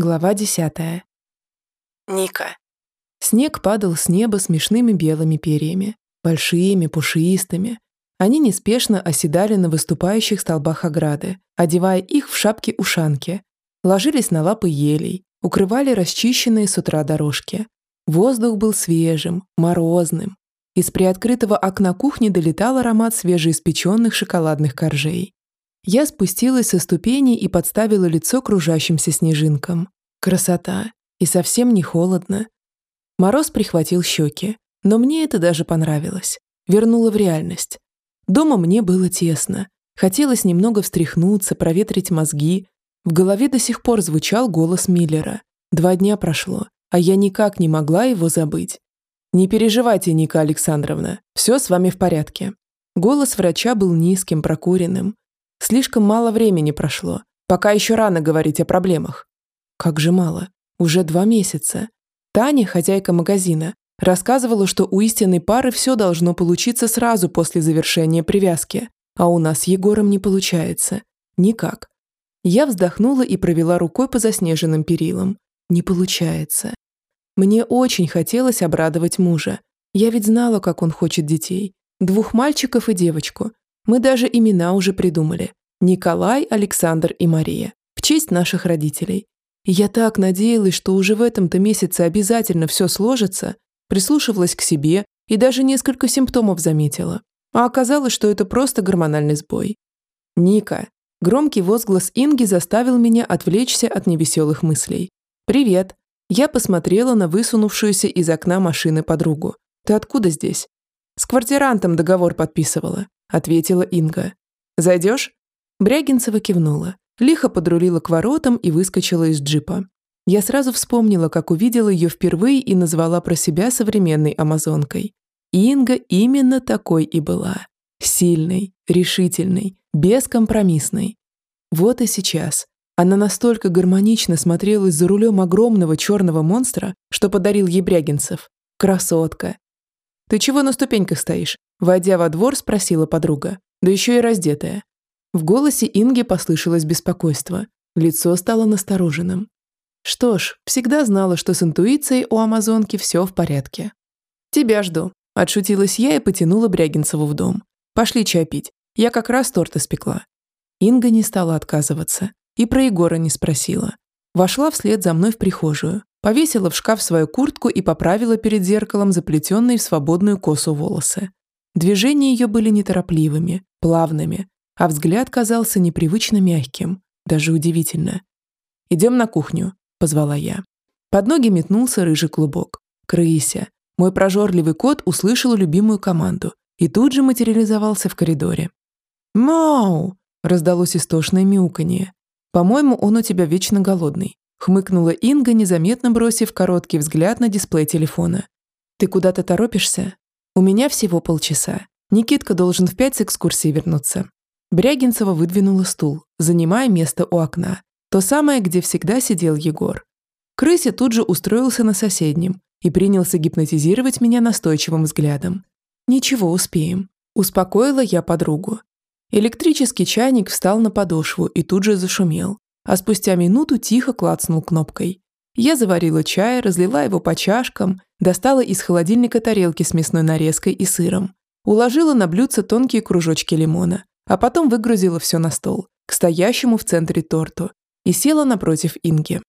Глава десятая. Ника. Снег падал с неба смешными белыми перьями, большими, пушистыми. Они неспешно оседали на выступающих столбах ограды, одевая их в шапки-ушанки, ложились на лапы елей, укрывали расчищенные с утра дорожки. Воздух был свежим, морозным. Из приоткрытого окна кухни долетал аромат свежеиспеченных шоколадных коржей. Я спустилась со ступеней и подставила лицо кружащимся снежинкам. Красота. И совсем не холодно. Мороз прихватил щеки, но мне это даже понравилось. Вернуло в реальность. Дома мне было тесно. Хотелось немного встряхнуться, проветрить мозги. В голове до сих пор звучал голос Миллера. Два дня прошло, а я никак не могла его забыть. «Не переживайте, Ника Александровна, все с вами в порядке». Голос врача был низким, прокуренным, Слишком мало времени прошло. Пока еще рано говорить о проблемах. Как же мало. Уже два месяца. Таня, хозяйка магазина, рассказывала, что у истинной пары все должно получиться сразу после завершения привязки. А у нас с Егором не получается. Никак. Я вздохнула и провела рукой по заснеженным перилам. Не получается. Мне очень хотелось обрадовать мужа. Я ведь знала, как он хочет детей. Двух мальчиков и девочку. Мы даже имена уже придумали. Николай, Александр и Мария. В честь наших родителей. Я так надеялась, что уже в этом-то месяце обязательно все сложится, прислушивалась к себе и даже несколько симптомов заметила. А оказалось, что это просто гормональный сбой. «Ника!» Громкий возглас Инги заставил меня отвлечься от невеселых мыслей. «Привет!» Я посмотрела на высунувшуюся из окна машины подругу. «Ты откуда здесь?» «С квартирантом договор подписывала ответила Инга. «Зайдешь?» Брягинцева кивнула, лихо подрулила к воротам и выскочила из джипа. Я сразу вспомнила, как увидела ее впервые и назвала про себя современной амазонкой. Инга именно такой и была. Сильной, решительной, бескомпромиссной. Вот и сейчас. Она настолько гармонично смотрелась за рулем огромного черного монстра, что подарил ей Брягинцев. Красотка. «Ты чего на ступеньках стоишь?» Войдя во двор, спросила подруга, да еще и раздетая. В голосе Инги послышалось беспокойство. Лицо стало настороженным. Что ж, всегда знала, что с интуицией у амазонки все в порядке. «Тебя жду», – отшутилась я и потянула Брягинцеву в дом. «Пошли чай пить. Я как раз торт испекла». Инга не стала отказываться. И про Егора не спросила. Вошла вслед за мной в прихожую, повесила в шкаф свою куртку и поправила перед зеркалом заплетенные в свободную косу волосы. Движения ее были неторопливыми, плавными, а взгляд казался непривычно мягким, даже удивительно. «Идем на кухню», — позвала я. Под ноги метнулся рыжий клубок. «Крыся». Мой прожорливый кот услышал любимую команду и тут же материализовался в коридоре. «Мау!» — раздалось истошное мяуканье. «По-моему, он у тебя вечно голодный», — хмыкнула Инга, незаметно бросив короткий взгляд на дисплей телефона. «Ты куда-то торопишься?» У меня всего полчаса. Никитка должен в пять с экскурсии вернуться. Брягинцева выдвинула стул, занимая место у окна. То самое, где всегда сидел Егор. Крыся тут же устроился на соседнем и принялся гипнотизировать меня настойчивым взглядом. «Ничего, успеем», – успокоила я подругу. Электрический чайник встал на подошву и тут же зашумел, а спустя минуту тихо клацнул кнопкой. Я заварила чай, разлила его по чашкам, достала из холодильника тарелки с мясной нарезкой и сыром, уложила на блюдце тонкие кружочки лимона, а потом выгрузила все на стол, к стоящему в центре торту, и села напротив Инги.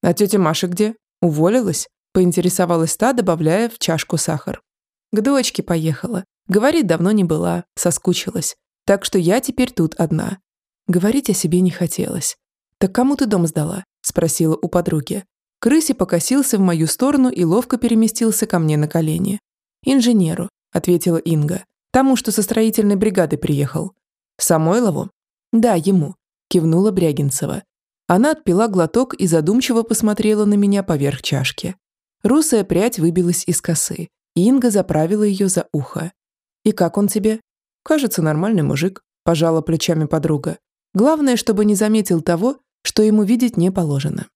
«А тетя Маша где? Уволилась?» – поинтересовалась та, добавляя в чашку сахар. «К дочке поехала. Говорит, давно не была, соскучилась. Так что я теперь тут одна». Говорить о себе не хотелось. «Так кому ты дом сдала?» – спросила у подруги. Крыси покосился в мою сторону и ловко переместился ко мне на колени. «Инженеру», — ответила Инга. «Тому, что со строительной бригады приехал». «Самойлову?» «Да, ему», — кивнула Брягинцева. Она отпила глоток и задумчиво посмотрела на меня поверх чашки. Русая прядь выбилась из косы, и Инга заправила ее за ухо. «И как он тебе?» «Кажется, нормальный мужик», – пожала плечами подруга. «Главное, чтобы не заметил того, что ему видеть не положено».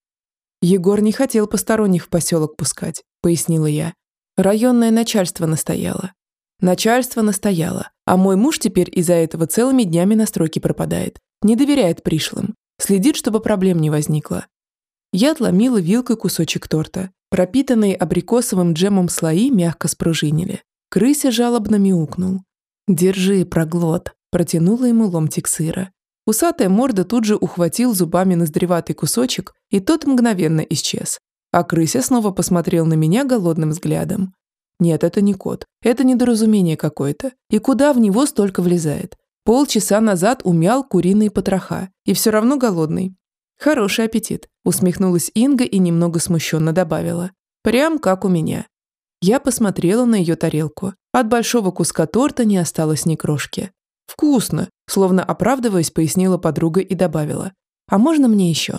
«Егор не хотел посторонних в поселок пускать», — пояснила я. Районное начальство настояло. Начальство настояло, а мой муж теперь из-за этого целыми днями на стройке пропадает. Не доверяет пришлым. Следит, чтобы проблем не возникло. Я отломила вилкой кусочек торта. Пропитанные абрикосовым джемом слои мягко спружинили. Крыся жалобно мяукнул. «Держи, проглот», – протянула ему ломтик сыра. Усатая морда тут же ухватил зубами ноздреватый кусочек, и тот мгновенно исчез. А крыся снова посмотрел на меня голодным взглядом. Нет, это не кот. Это недоразумение какое-то. И куда в него столько влезает? Полчаса назад умял куриные потроха. И все равно голодный. Хороший аппетит. Усмехнулась Инга и немного смущенно добавила. Прям как у меня. Я посмотрела на ее тарелку. От большого куска торта не осталось ни крошки. «Вкусно!» Словно оправдываясь, пояснила подруга и добавила. «А можно мне еще?»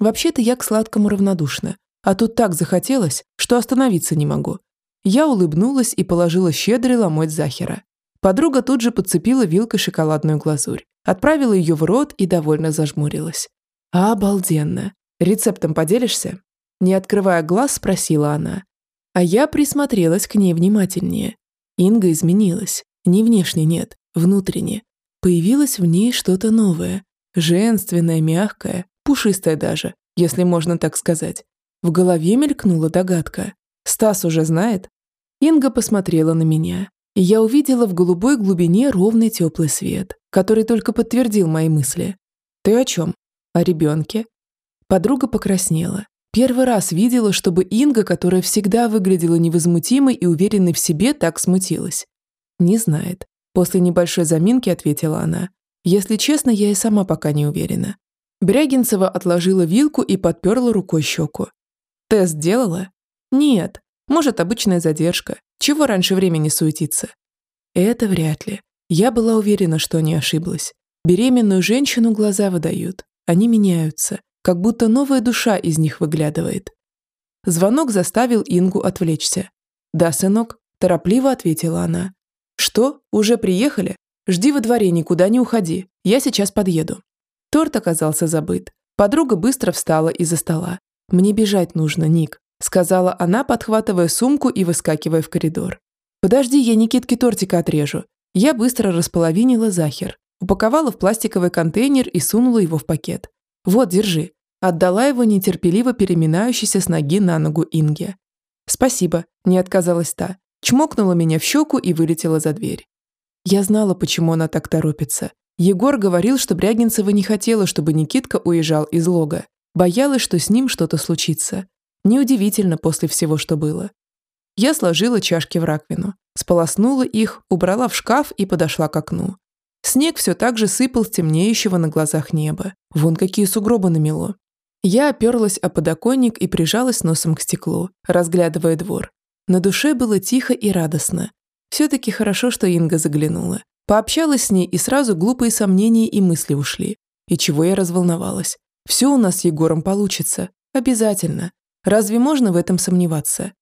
Вообще-то я к сладкому равнодушна. А тут так захотелось, что остановиться не могу. Я улыбнулась и положила щедрый ломоть захера. Подруга тут же подцепила вилкой шоколадную глазурь, отправила ее в рот и довольно зажмурилась. «Обалденно! Рецептом поделишься?» Не открывая глаз, спросила она. А я присмотрелась к ней внимательнее. Инга изменилась. Не внешне нет, внутренне. Появилось в ней что-то новое. Женственное, мягкое, пушистое даже, если можно так сказать. В голове мелькнула догадка. Стас уже знает? Инга посмотрела на меня, и я увидела в голубой глубине ровный теплый свет, который только подтвердил мои мысли. «Ты о чем? О ребенке?» Подруга покраснела. Первый раз видела, чтобы Инга, которая всегда выглядела невозмутимой и уверенной в себе, так смутилась. «Не знает». После небольшой заминки ответила она. «Если честно, я и сама пока не уверена». Брягинцева отложила вилку и подперла рукой щеку. «Тест делала?» Нет, может, обычная задержка. Чего раньше времени суетиться? Это вряд ли. Я была уверена, что не ошиблась. Беременную женщину глаза выдают. Они меняются, как будто новая душа из них выглядывает. Звонок заставил Ингу отвлечься. «Да, сынок», – торопливо ответила она. «Что? Уже приехали? Жди во дворе, никуда не уходи. Я сейчас подъеду». Торт оказался забыт. Подруга быстро встала из-за стола. «Мне бежать нужно, Ник сказала она, подхватывая сумку и выскакивая в коридор. «Подожди, я Никитке тортика отрежу». Я быстро располовинила захер, упаковала в пластиковый контейнер и сунула его в пакет. «Вот, держи». Отдала его нетерпеливо переминающейся с ноги на ногу Инге. «Спасибо», – не отказалась та. Чмокнула меня в щеку и вылетела за дверь. Я знала, почему она так торопится. Егор говорил, что Брягинцева не хотела, чтобы Никитка уезжал из лога. Боялась, что с ним что-то случится. Неудивительно после всего, что было. Я сложила чашки в раковину, сполоснула их, убрала в шкаф и подошла к окну. Снег все так же сыпал с темнеющего на глазах неба. Вон какие сугробы намело. Я оперлась о подоконник и прижалась носом к стеклу, разглядывая двор. На душе было тихо и радостно. Все-таки хорошо, что Инга заглянула. Пообщалась с ней, и сразу глупые сомнения и мысли ушли. И чего я разволновалась. Все у нас с Егором получится. Обязательно. Разве можно в этом сомневаться?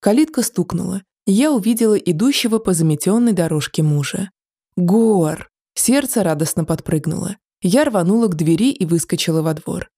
Калитка стукнула, я увидела идущего по заметенной дорожке мужа. Гор! Сердце радостно подпрыгнуло. Я рванула к двери и выскочила во двор.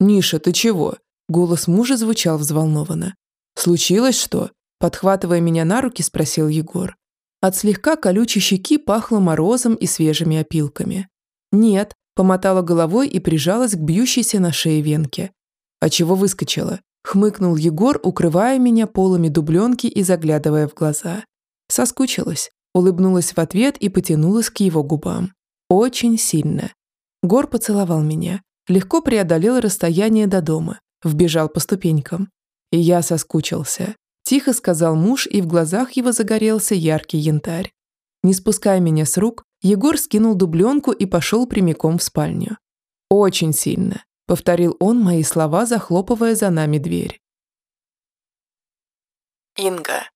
«Ниша, ты чего?» Голос мужа звучал взволнованно. «Случилось что?» Подхватывая меня на руки, спросил Егор. От слегка колючей щеки пахло морозом и свежими опилками. «Нет», – помотала головой и прижалась к бьющейся на шее венке. «А чего выскочила?» Хмыкнул Егор, укрывая меня полами дубленки и заглядывая в глаза. Соскучилась, улыбнулась в ответ и потянулась к его губам. Очень сильно. Гор поцеловал меня, легко преодолел расстояние до дома, вбежал по ступенькам. И я соскучился. Тихо сказал муж, и в глазах его загорелся яркий янтарь. Не спуская меня с рук, Егор скинул дубленку и пошел прямиком в спальню. Очень сильно. – повторил он мои слова, захлопывая за нами дверь. Инга.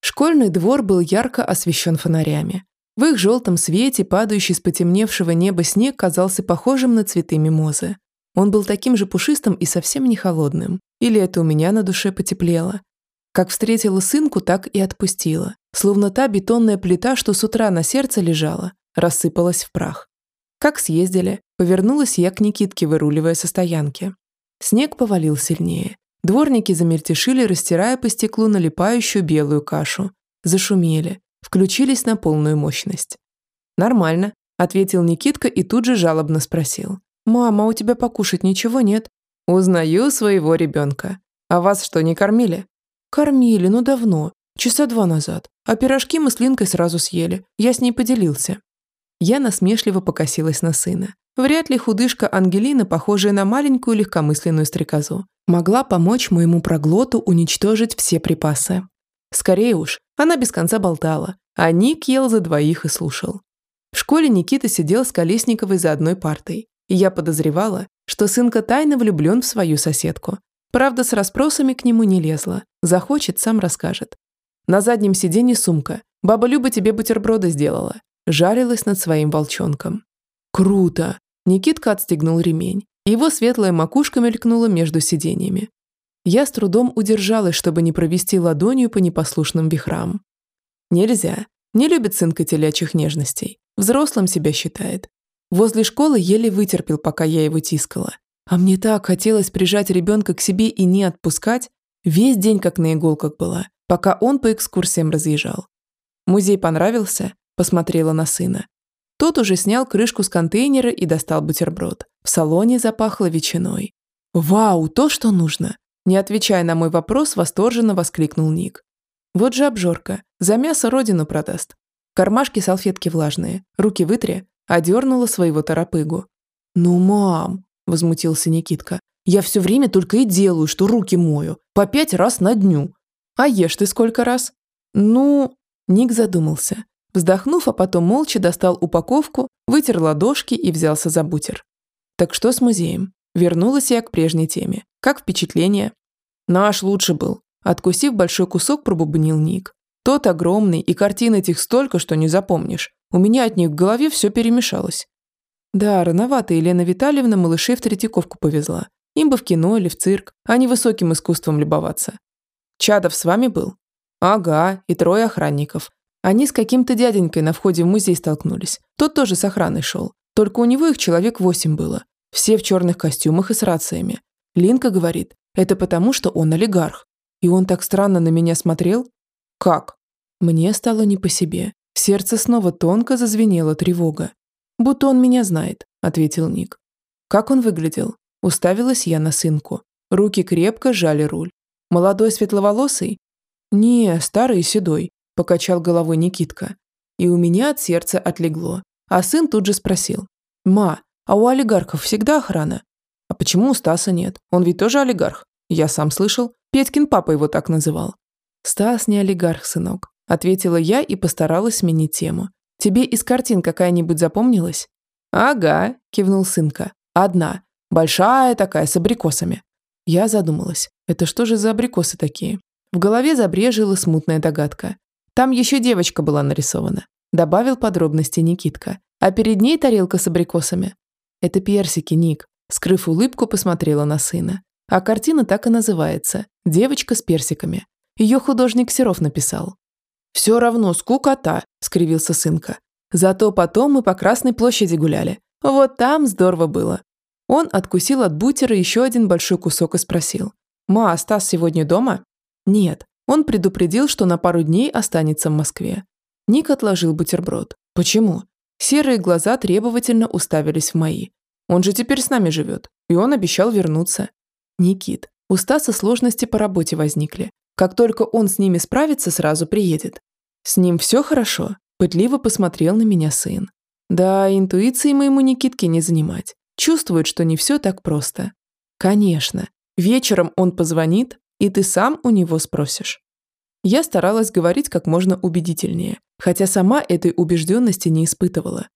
Школьный двор был ярко освещен фонарями. В их желтом свете падающий с потемневшего неба снег казался похожим на цветы мимозы. Он был таким же пушистым и совсем не холодным. Или это у меня на душе потеплело. Как встретила сынку, так и отпустила. Словно та бетонная плита, что с утра на сердце лежала, рассыпалась в прах. Как съездили, повернулась я к Никитке, выруливая со стоянки. Снег повалил сильнее. Дворники замельтешили, растирая по стеклу налипающую белую кашу. Зашумели, включились на полную мощность. «Нормально», – ответил Никитка и тут же жалобно спросил. «Мама, у тебя покушать ничего нет?» Узнаю своего ребенка. А вас что, не кормили? Кормили, но давно, часа два назад. А пирожки мы с Линкой сразу съели. Я с ней поделился. Я насмешливо покосилась на сына. Вряд ли худышка Ангелина, похожая на маленькую легкомысленную стрекозу, могла помочь моему проглоту уничтожить все припасы. Скорее уж, она без конца болтала, а Ник ел за двоих и слушал. В школе Никита сидел с Колесниковой за одной партой, и я подозревала, что сынка тайно влюблен в свою соседку. Правда, с расспросами к нему не лезла. Захочет, сам расскажет. На заднем сиденье сумка. Баба Люба тебе бутерброды сделала. Жарилась над своим волчонком. Круто! Никитка отстегнул ремень. Его светлая макушка мелькнула между сиденьями. Я с трудом удержалась, чтобы не провести ладонью по непослушным вихрам. Нельзя. Не любит сынка телячьих нежностей. Взрослым себя считает. Возле школы еле вытерпел, пока я его тискала. А мне так хотелось прижать ребенка к себе и не отпускать. Весь день как на иголках была, пока он по экскурсиям разъезжал. Музей понравился, посмотрела на сына. Тот уже снял крышку с контейнера и достал бутерброд. В салоне запахло ветчиной. «Вау, то, что нужно!» Не отвечая на мой вопрос, восторженно воскликнул Ник. «Вот же обжорка. За мясо родину продаст. Кармашки салфетки влажные. Руки вытри». Одернула своего торопыгу. «Ну, мам!» – возмутился Никитка. «Я все время только и делаю, что руки мою. По пять раз на дню. А ешь ты сколько раз?» «Ну...» Ник задумался. Вздохнув, а потом молча достал упаковку, вытер ладошки и взялся за бутер. Так что с музеем? Вернулась я к прежней теме. Как впечатление? Наш лучше был. Откусив большой кусок, пробубнил Ник. Тот огромный, и картин этих столько, что не запомнишь. У меня от них в голове все перемешалось. Да, рановато Елена Витальевна малышей в Третьяковку повезла. Им бы в кино или в цирк, а не высоким искусством любоваться. Чадов с вами был? Ага, и трое охранников. Они с каким-то дяденькой на входе в музей столкнулись. Тот тоже с охраной шел. Только у него их человек восемь было. Все в черных костюмах и с рациями. Линка говорит, это потому, что он олигарх. И он так странно на меня смотрел. Как? Мне стало не по себе. Сердце снова тонко зазвенела тревога. «Будто он меня знает», — ответил Ник. «Как он выглядел?» Уставилась я на сынку. Руки крепко сжали руль. «Молодой светловолосый?» «Не, старый и седой. – покачал головой Никитка. И у меня от сердца отлегло. А сын тут же спросил. «Ма, а у олигархов всегда охрана?» «А почему у Стаса нет? Он ведь тоже олигарх?» «Я сам слышал. Петькин папа его так называл». «Стас не олигарх, сынок», – ответила я и постаралась сменить тему. «Тебе из картин какая-нибудь запомнилась?» «Ага», – кивнул сынка. «Одна. Большая такая, с абрикосами». Я задумалась. Это что же за абрикосы такие? В голове забрежила смутная догадка. Там еще девочка была нарисована. Добавил подробности Никитка. А перед ней тарелка с абрикосами. Это персики, Ник. Скрыв улыбку, посмотрела на сына. А картина так и называется «Девочка с персиками». Ее художник Серов написал. «Все равно скукота», – скривился сынка. «Зато потом мы по Красной площади гуляли. Вот там здорово было». Он откусил от бутера еще один большой кусок и спросил. «Ма, а Стас сегодня дома?» «Нет, он предупредил, что на пару дней останется в Москве. Ник отложил бутерброд. Почему? Серые глаза требовательно уставились в мои. Он же теперь с нами живет, и он обещал вернуться. Никит, у Стаса сложности по работе возникли. Как только он с ними справится, сразу приедет. С ним все хорошо? Пытливо посмотрел на меня сын. Да, интуиции моему Никитке не занимать. Чувствует, что не все так просто. Конечно. Вечером он позвонит, и ты сам у него спросишь. Я старалась говорить как можно убедительнее, хотя сама этой убежденности не испытывала.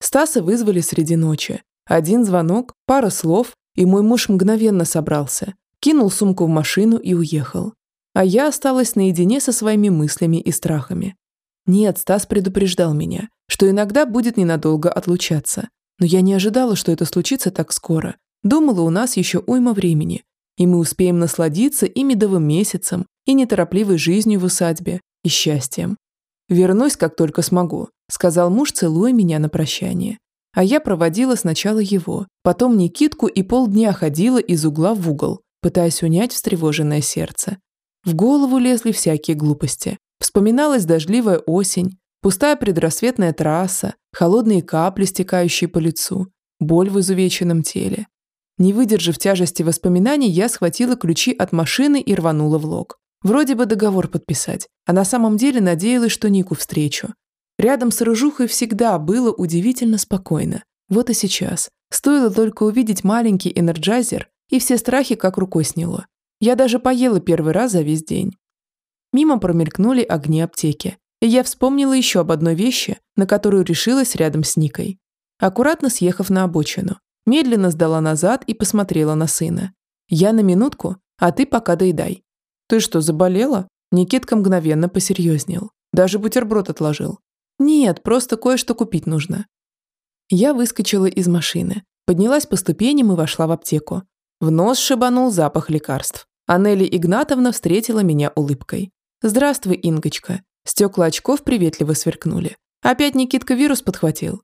Стаса вызвали среди ночи. Один звонок, пара слов, и мой муж мгновенно собрался, кинул сумку в машину и уехал. А я осталась наедине со своими мыслями и страхами. Нет, Стас предупреждал меня, что иногда будет ненадолго отлучаться. Но я не ожидала, что это случится так скоро. Думала, у нас еще уйма времени, и мы успеем насладиться и медовым месяцем, и неторопливой жизнью в усадьбе, и счастьем. «Вернусь, как только смогу», – сказал муж, целуя меня на прощание. А я проводила сначала его, потом Никитку и полдня ходила из угла в угол, пытаясь унять встревоженное сердце. В голову лезли всякие глупости. Вспоминалась дождливая осень, пустая предрассветная трасса, холодные капли, стекающие по лицу, боль в изувеченном теле. Не выдержав тяжести воспоминаний, я схватила ключи от машины и рванула в лог. Вроде бы договор подписать, а на самом деле надеялась, что Нику встречу. Рядом с Рыжухой всегда было удивительно спокойно. Вот и сейчас. Стоило только увидеть маленький энерджайзер, и все страхи как рукой сняло. Я даже поела первый раз за весь день. Мимо промелькнули огни аптеки, и я вспомнила еще об одной вещи, на которую решилась рядом с Никой. Аккуратно съехав на обочину, медленно сдала назад и посмотрела на сына. «Я на минутку, а ты пока доедай». «Ты что, заболела?» Никитка мгновенно посерьезнел. Даже бутерброд отложил. «Нет, просто кое-что купить нужно». Я выскочила из машины, поднялась по ступеням и вошла в аптеку. В нос шибанул запах лекарств. А Нелли Игнатовна встретила меня улыбкой. «Здравствуй, Ингочка». Стекла очков приветливо сверкнули. Опять Никитка вирус подхватил.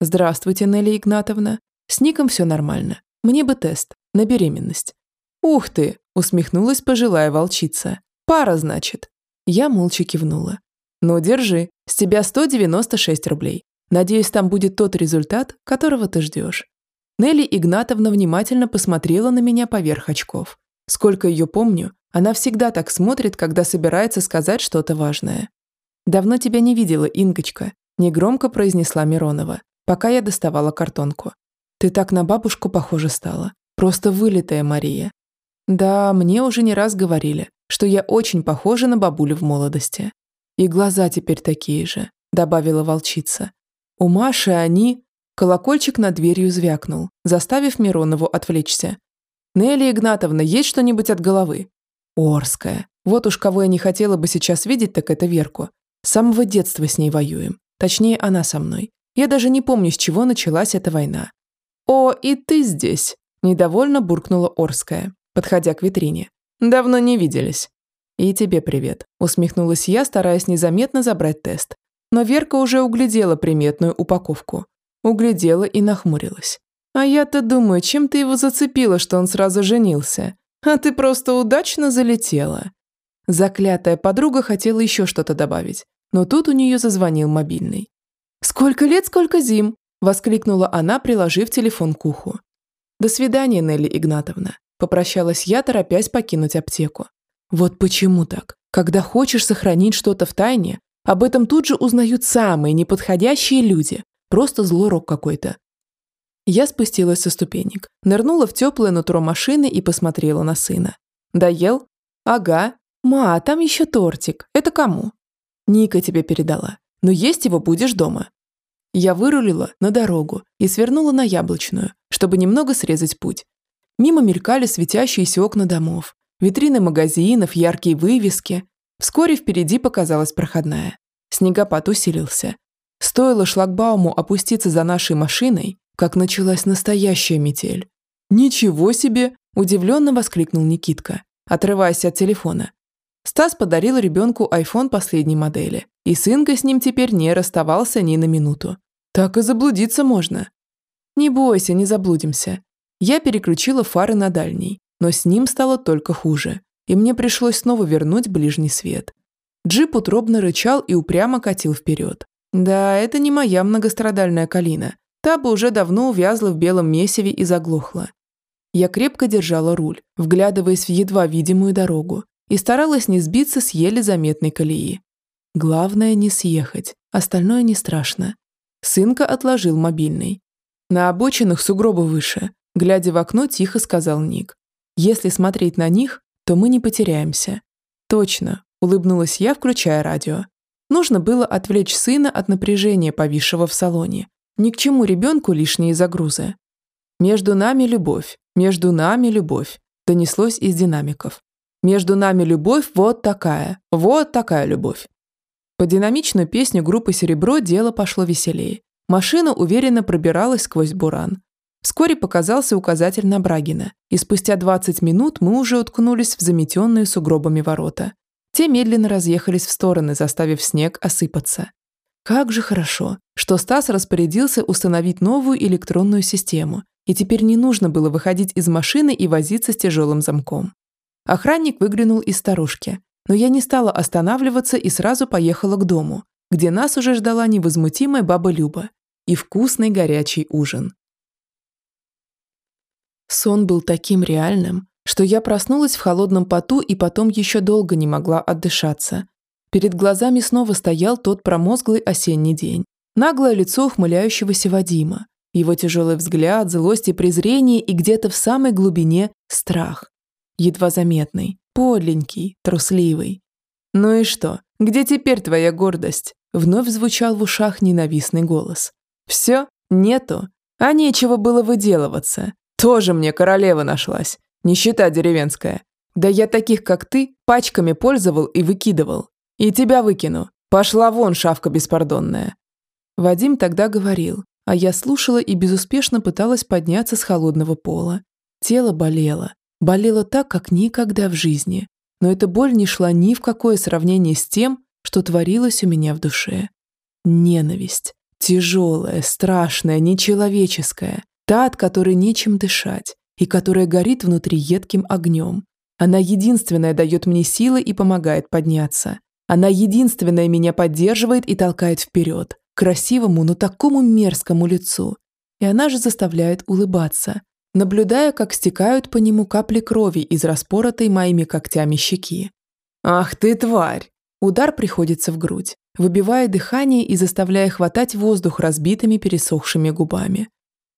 «Здравствуйте, Нелли Игнатовна. С Ником все нормально. Мне бы тест. На беременность». «Ух ты!» – усмехнулась пожилая волчица. «Пара, значит». Я молча кивнула. «Ну, держи. С тебя 196 рублей. Надеюсь, там будет тот результат, которого ты ждешь». Нелли Игнатовна внимательно посмотрела на меня поверх очков. Сколько ее помню, она всегда так смотрит, когда собирается сказать что-то важное. «Давно тебя не видела, Ингочка», – негромко произнесла Миронова, пока я доставала картонку. «Ты так на бабушку похожа стала. Просто вылитая Мария». Да, мне уже не раз говорили, что я очень похожа на бабулю в молодости. И глаза теперь такие же, добавила волчица. У Маши они... Колокольчик над дверью звякнул, заставив Миронову отвлечься. «Нелли Игнатовна, есть что-нибудь от головы?» Орская. Вот уж кого я не хотела бы сейчас видеть, так это Верку. С самого детства с ней воюем. Точнее, она со мной. Я даже не помню, с чего началась эта война. «О, и ты здесь!» – недовольно буркнула Орская, подходя к витрине. «Давно не виделись». «И тебе привет», – усмехнулась я, стараясь незаметно забрать тест. Но Верка уже углядела приметную упаковку. Углядела и нахмурилась. «А я-то думаю, чем ты его зацепила, что он сразу женился? А ты просто удачно залетела». Заклятая подруга хотела еще что-то добавить, но тут у нее зазвонил мобильный. «Сколько лет, сколько зим!» – воскликнула она, приложив телефон к уху. «До свидания, Нелли Игнатовна», – попрощалась я, торопясь покинуть аптеку. «Вот почему так? Когда хочешь сохранить что-то в тайне, об этом тут же узнают самые неподходящие люди. Просто злорок какой-то. Я спустилась со ступенек, нырнула в теплое нутро машины и посмотрела на сына. «Доел?» «Ага. Ма, там еще тортик. Это кому?» «Ника тебе передала. Но есть его будешь дома». Я вырулила на дорогу и свернула на Яблочную, чтобы немного срезать путь. Мимо мелькали светящиеся окна домов, витрины магазинов, яркие вывески. Вскоре впереди показалась проходная. Снегопад усилился. Стоило шлагбауму опуститься за нашей машиной, как началась настоящая метель. «Ничего себе!» – удивленно воскликнул Никитка, отрываясь от телефона. Стас подарил ребенку iPhone последней модели, и сынка с ним теперь не расставался ни на минуту. Так и заблудиться можно. Не бойся, не заблудимся. Я переключила фары на дальний, но с ним стало только хуже, и мне пришлось снова вернуть ближний свет. Джип утробно рычал и упрямо катил вперед. Да, это не моя многострадальная калина, Та бы уже давно увязла в белом месиве и заглохла. Я крепко держала руль, вглядываясь в едва видимую дорогу, и старалась не сбиться с еле заметной колеи. Главное не съехать, остальное не страшно. Сынка отложил мобильный. На обочинах сугробы выше, глядя в окно, тихо сказал Ник. Если смотреть на них, то мы не потеряемся. Точно, улыбнулась я, включая радио. Нужно было отвлечь сына от напряжения, повисшего в салоне, ни к чему ребенку лишние загрузы. «Между нами любовь, между нами любовь», донеслось из динамиков. «Между нами любовь вот такая, вот такая любовь». По динамичную песню группы «Серебро» дело пошло веселее. Машина уверенно пробиралась сквозь буран. Вскоре показался указатель на Брагина, и спустя 20 минут мы уже уткнулись в заметенные сугробами ворота. Те медленно разъехались в стороны, заставив снег осыпаться. Как же хорошо, что Стас распорядился установить новую электронную систему, и теперь не нужно было выходить из машины и возиться с тяжелым замком. Охранник выглянул из старушки, но я не стала останавливаться и сразу поехала к дому, где нас уже ждала невозмутимая баба Люба и вкусный горячий ужин. Сон был таким реальным, что я проснулась в холодном поту и потом еще долго не могла отдышаться. Перед глазами снова стоял тот промозглый осенний день. Наглое лицо ухмыляющегося Вадима, его тяжелый взгляд, злость и презрение и где-то в самой глубине страх. Едва заметный, подленький, трусливый. «Ну и что? Где теперь твоя гордость?» Вновь звучал в ушах ненавистный голос. «Все? Нету? А нечего было выделываться. Тоже мне королева нашлась. Нищета деревенская. Да я таких, как ты, пачками пользовал и выкидывал. И тебя выкину. Пошла вон, шавка беспардонная». Вадим тогда говорил, а я слушала и безуспешно пыталась подняться с холодного пола. Тело болело. Болело так, как никогда в жизни. Но эта боль не шла ни в какое сравнение с тем, что творилось у меня в душе. Ненависть. Тяжелая, страшная, нечеловеческая. Та, от которой нечем дышать, и которая горит внутри едким огнем. Она единственная дает мне силы и помогает подняться. Она единственная меня поддерживает и толкает вперед, красивому, но такому мерзкому лицу. И она же заставляет улыбаться, наблюдая, как стекают по нему капли крови из распоротой моими когтями щеки. «Ах ты, тварь!» Удар приходится в грудь, выбивая дыхание и заставляя хватать воздух разбитыми пересохшими губами.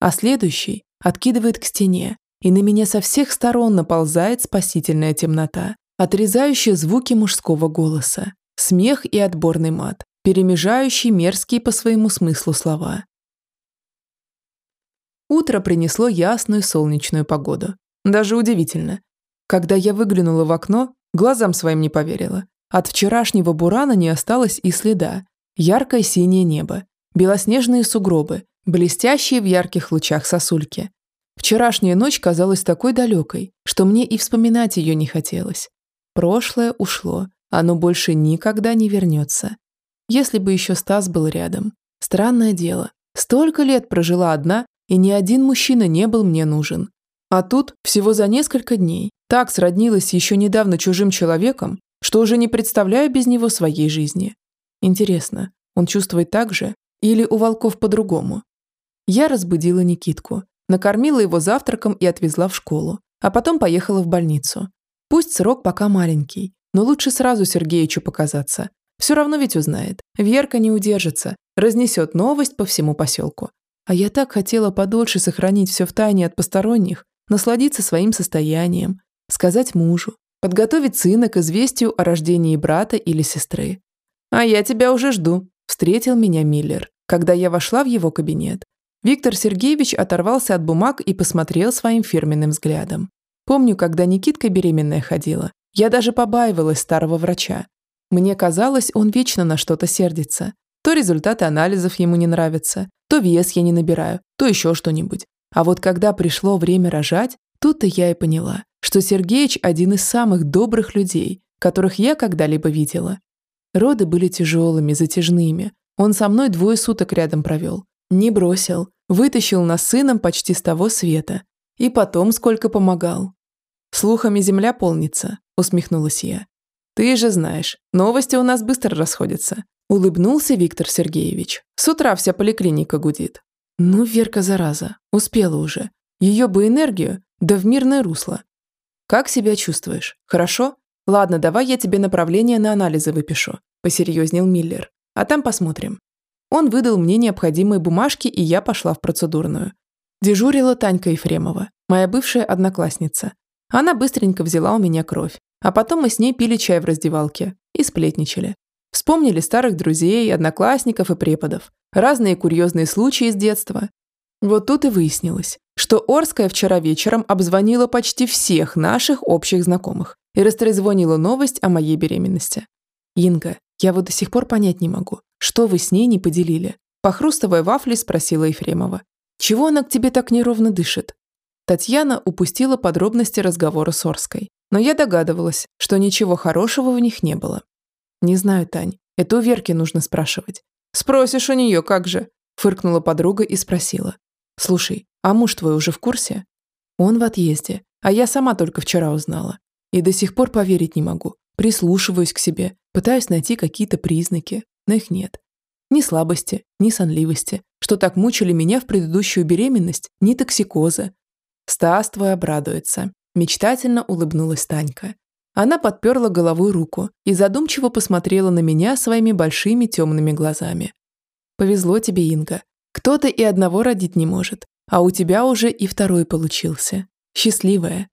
А следующий откидывает к стене, и на меня со всех сторон наползает спасительная темнота, отрезающая звуки мужского голоса, смех и отборный мат, перемежающий мерзкие по своему смыслу слова. Утро принесло ясную солнечную погоду. Даже удивительно. Когда я выглянула в окно, глазам своим не поверила. От вчерашнего бурана не осталось и следа. Яркое синее небо, белоснежные сугробы, блестящие в ярких лучах сосульки. Вчерашняя ночь казалась такой далекой, что мне и вспоминать ее не хотелось. Прошлое ушло, оно больше никогда не вернется. Если бы еще Стас был рядом. Странное дело. Столько лет прожила одна, и ни один мужчина не был мне нужен. А тут всего за несколько дней так сроднилась еще недавно чужим человеком, что уже не представляю без него своей жизни. Интересно, он чувствует так же или у волков по-другому? Я разбудила Никитку, накормила его завтраком и отвезла в школу, а потом поехала в больницу. Пусть срок пока маленький, но лучше сразу Сергеичу показаться, все равно ведь узнает. Верка не удержится, разнесет новость по всему поселку. А я так хотела подольше сохранить все в тайне от посторонних, насладиться своим состоянием, сказать мужу, подготовить сына к известию о рождении брата или сестры. «А я тебя уже жду», – встретил меня Миллер, когда я вошла в его кабинет. Виктор Сергеевич оторвался от бумаг и посмотрел своим фирменным взглядом. Помню, когда Никитка беременная ходила, я даже побаивалась старого врача, мне казалось, он вечно на что-то сердится. То результаты анализов ему не нравятся, то вес я не набираю, то еще что-нибудь. А вот когда пришло время рожать, тут-то я и поняла, что Сергеич один из самых добрых людей, которых я когда-либо видела. Роды были тяжелыми, затяжными. Он со мной двое суток рядом провел. Не бросил. Вытащил нас сыном почти с того света. И потом сколько помогал. «Слухами земля полнится», — усмехнулась я. «Ты же знаешь, новости у нас быстро расходятся», – улыбнулся Виктор Сергеевич. «С утра вся поликлиника гудит». «Ну, Верка, зараза, успела уже. Ее бы энергию, да в мирное русло». «Как себя чувствуешь? Хорошо? Ладно, давай я тебе направление на анализы выпишу», – посерьезнел Миллер. «А там посмотрим». Он выдал мне необходимые бумажки, и я пошла в процедурную. Дежурила Танька Ефремова, моя бывшая одноклассница. Она быстренько взяла у меня кровь, а потом мы с ней пили чай в раздевалке и сплетничали. Вспомнили старых друзей, одноклассников и преподов, разные курьезные случаи из детства. Вот тут и выяснилось, что Орская вчера вечером обзвонила почти всех наших общих знакомых и растрезвонила новость о моей беременности. «Инга, я вот до сих пор понять не могу, что вы с ней не поделили?» Похрустывая вафли, спросила Ефремова. «Чего она к тебе так неровно дышит?» Татьяна упустила подробности разговора с Орской. Но я догадывалась, что ничего хорошего в них не было. «Не знаю, Тань, это у Верки нужно спрашивать». «Спросишь у нее, как же?» Фыркнула подруга и спросила. «Слушай, а муж твой уже в курсе?» «Он в отъезде, а я сама только вчера узнала. И до сих пор поверить не могу. Прислушиваюсь к себе, пытаюсь найти какие-то признаки, но их нет. Ни слабости, ни сонливости, что так мучили меня в предыдущую беременность, ни токсикоза. Стас твой обрадуется. Мечтательно улыбнулась Танька. Она подперла головой руку и задумчиво посмотрела на меня своими большими темными глазами. Повезло тебе, Инга. Кто-то и одного родить не может, а у тебя уже и второй получился. Счастливая.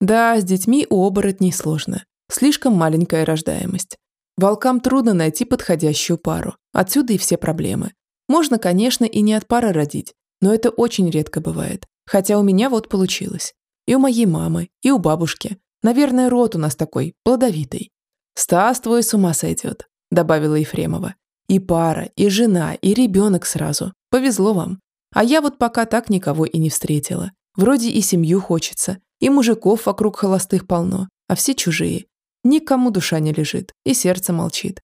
Да, с детьми у оборотней сложно. Слишком маленькая рождаемость. Волкам трудно найти подходящую пару. Отсюда и все проблемы. Можно, конечно, и не от пары родить, но это очень редко бывает. Хотя у меня вот получилось. И у моей мамы, и у бабушки. Наверное, род у нас такой, плодовитый. «Стас твой с ума сойдет», – добавила Ефремова. «И пара, и жена, и ребенок сразу. Повезло вам. А я вот пока так никого и не встретила. Вроде и семью хочется, и мужиков вокруг холостых полно, а все чужие. Никому душа не лежит, и сердце молчит.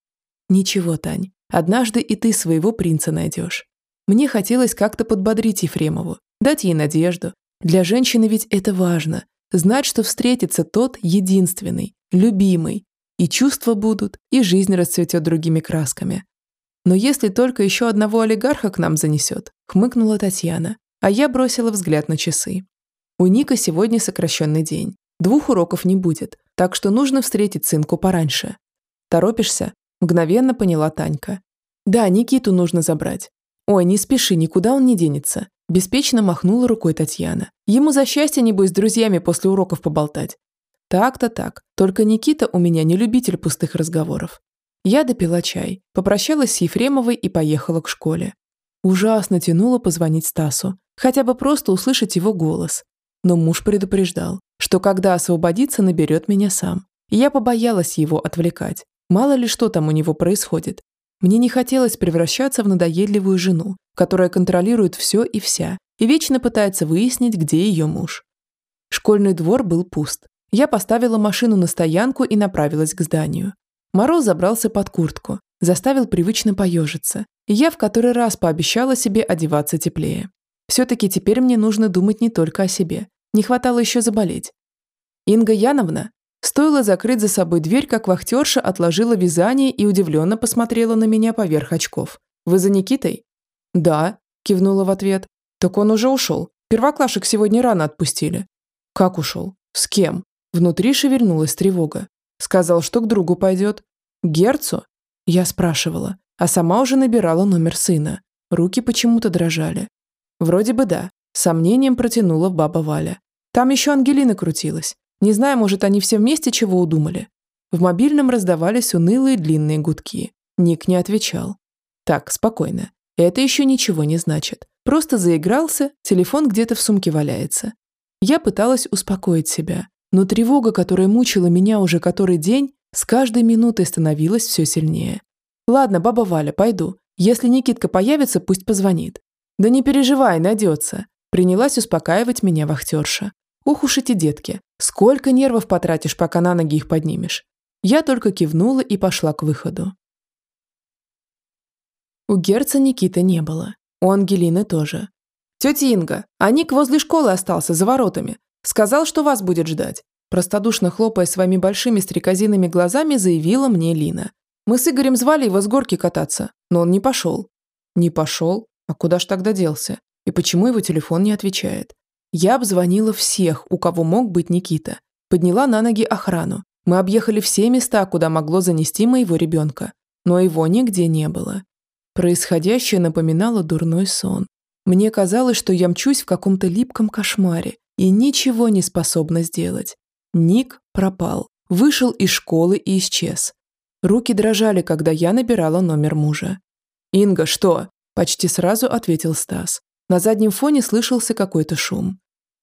Ничего, Тань, однажды и ты своего принца найдешь. Мне хотелось как-то подбодрить Ефремову, дать ей надежду. Для женщины ведь это важно. Знать, что встретится тот единственный, любимый. И чувства будут, и жизнь расцветет другими красками. Но если только еще одного олигарха к нам занесет, хмыкнула Татьяна, а я бросила взгляд на часы. У Ника сегодня сокращенный день. Двух уроков не будет, так что нужно встретить сынку пораньше. Торопишься? Мгновенно поняла Танька. Да, Никиту нужно забрать. Ой, не спеши, никуда он не денется. Беспечно махнула рукой Татьяна. Ему за счастье, небось, с друзьями после уроков поболтать. Так-то так. Только Никита у меня не любитель пустых разговоров. Я допила чай, попрощалась с Ефремовой и поехала к школе. Ужасно тянуло позвонить Стасу, хотя бы просто услышать его голос. Но муж предупреждал, что когда освободится, наберет меня сам. Я побоялась его отвлекать. Мало ли что там у него происходит. Мне не хотелось превращаться в надоедливую жену, которая контролирует все и вся, и вечно пытается выяснить, где ее муж. Школьный двор был пуст. Я поставила машину на стоянку и направилась к зданию. Мороз забрался под куртку, заставил привычно поежиться, и я в который раз пообещала себе одеваться теплее. Все-таки теперь мне нужно думать не только о себе. Не хватало еще заболеть. Инга Яновна, стоило закрыть за собой дверь, как вахтерша отложила вязание и удивленно посмотрела на меня поверх очков. «Вы за Никитой?» «Да», – кивнула в ответ. «Так он уже ушел. Первоклашек сегодня рано отпустили». «Как ушел? С кем?» Внутри шевельнулась тревога. Сказал, что к другу пойдет. Герцу? Я спрашивала, а сама уже набирала номер сына. Руки почему-то дрожали. Вроде бы да. Сомнением протянула баба Валя. Там еще Ангелина крутилась. Не знаю, может, они все вместе чего удумали. В мобильном раздавались унылые длинные гудки. Ник не отвечал. Так, спокойно. Это еще ничего не значит. Просто заигрался, телефон где-то в сумке валяется. Я пыталась успокоить себя, но тревога, которая мучила меня уже который день, с каждой минутой становилась все сильнее. «Ладно, баба Валя, пойду. Если Никитка появится, пусть позвонит». «Да не переживай, найдется», – принялась успокаивать меня вахтерша. «Ух уж эти детки. Сколько нервов потратишь, пока на ноги их поднимешь?» Я только кивнула и пошла к выходу. У Герца Никиты не было. У Ангелины тоже. «Тетя Инга, а Ник возле школы остался, за воротами. Сказал, что вас будет ждать. Простодушно хлопая своими большими стрекозиными глазами, заявила мне Лина. Мы с Игорем звали его с горки кататься, но он не пошел. Не пошел? А куда ж тогда делся? И почему его телефон не отвечает? Я обзвонила всех, у кого мог быть Никита. Подняла на ноги охрану. Мы объехали все места, куда могло занести моего ребенка. Но его нигде не было. Происходящее напоминало дурной сон. Мне казалось, что я мчусь в каком-то липком кошмаре, и ничего не способна сделать. Ник пропал, вышел из школы и исчез. Руки дрожали, когда я набирала номер мужа. «Инга, что?» – почти сразу ответил Стас. На заднем фоне слышался какой-то шум.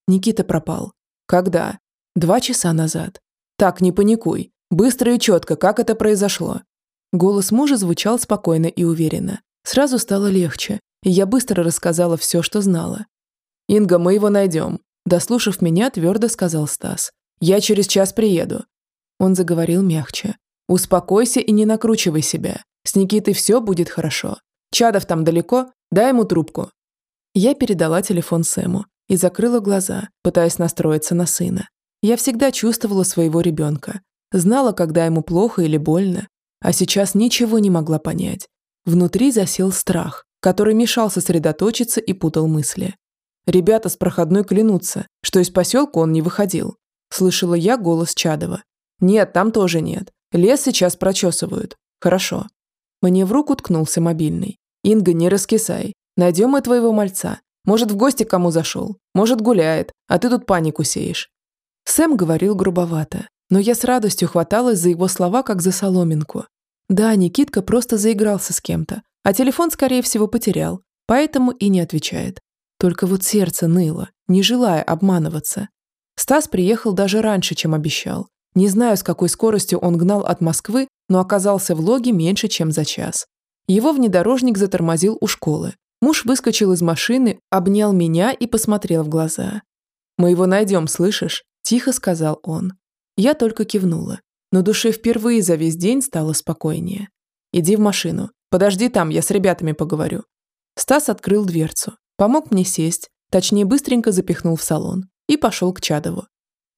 Никита пропал. «Когда?» «Два часа назад». «Так, не паникуй. Быстро и четко, как это произошло?» Голос мужа звучал спокойно и уверенно. Сразу стало легче, и я быстро рассказала все, что знала. «Инга, мы его найдем. Дослушав меня, твердо сказал Стас. «Я через час приеду». Он заговорил мягче. «Успокойся и не накручивай себя. С Никитой все будет хорошо. Чадов там далеко, дай ему трубку». Я передала телефон Сэму и закрыла глаза, пытаясь настроиться на сына. Я всегда чувствовала своего ребенка. Знала, когда ему плохо или больно, а сейчас ничего не могла понять. Внутри засел страх, который мешал сосредоточиться и путал мысли. Ребята с проходной клянутся, что из поселка он не выходил. Слышала я голос Чадова. Нет, там тоже нет. Лес сейчас прочесывают. Хорошо. Мне в руку ткнулся мобильный. Инга, не раскисай. Найдем мы твоего мальца. Может, в гости кому зашел. Может, гуляет. А ты тут панику сеешь. Сэм говорил грубовато, но я с радостью хваталась за его слова, как за соломинку. Да, Никитка просто заигрался с кем-то, а телефон, скорее всего, потерял, поэтому и не отвечает. Только вот сердце ныло, не желая обманываться. Стас приехал даже раньше, чем обещал. Не знаю, с какой скоростью он гнал от Москвы, но оказался в логе меньше, чем за час. Его внедорожник затормозил у школы. Муж выскочил из машины, обнял меня и посмотрел в глаза. «Мы его найдем, слышишь?» – тихо сказал он. Я только кивнула, но душе впервые за весь день стало спокойнее. «Иди в машину. Подожди там, я с ребятами поговорю». Стас открыл дверцу, помог мне сесть, точнее быстренько запихнул в салон и пошел к Чадову.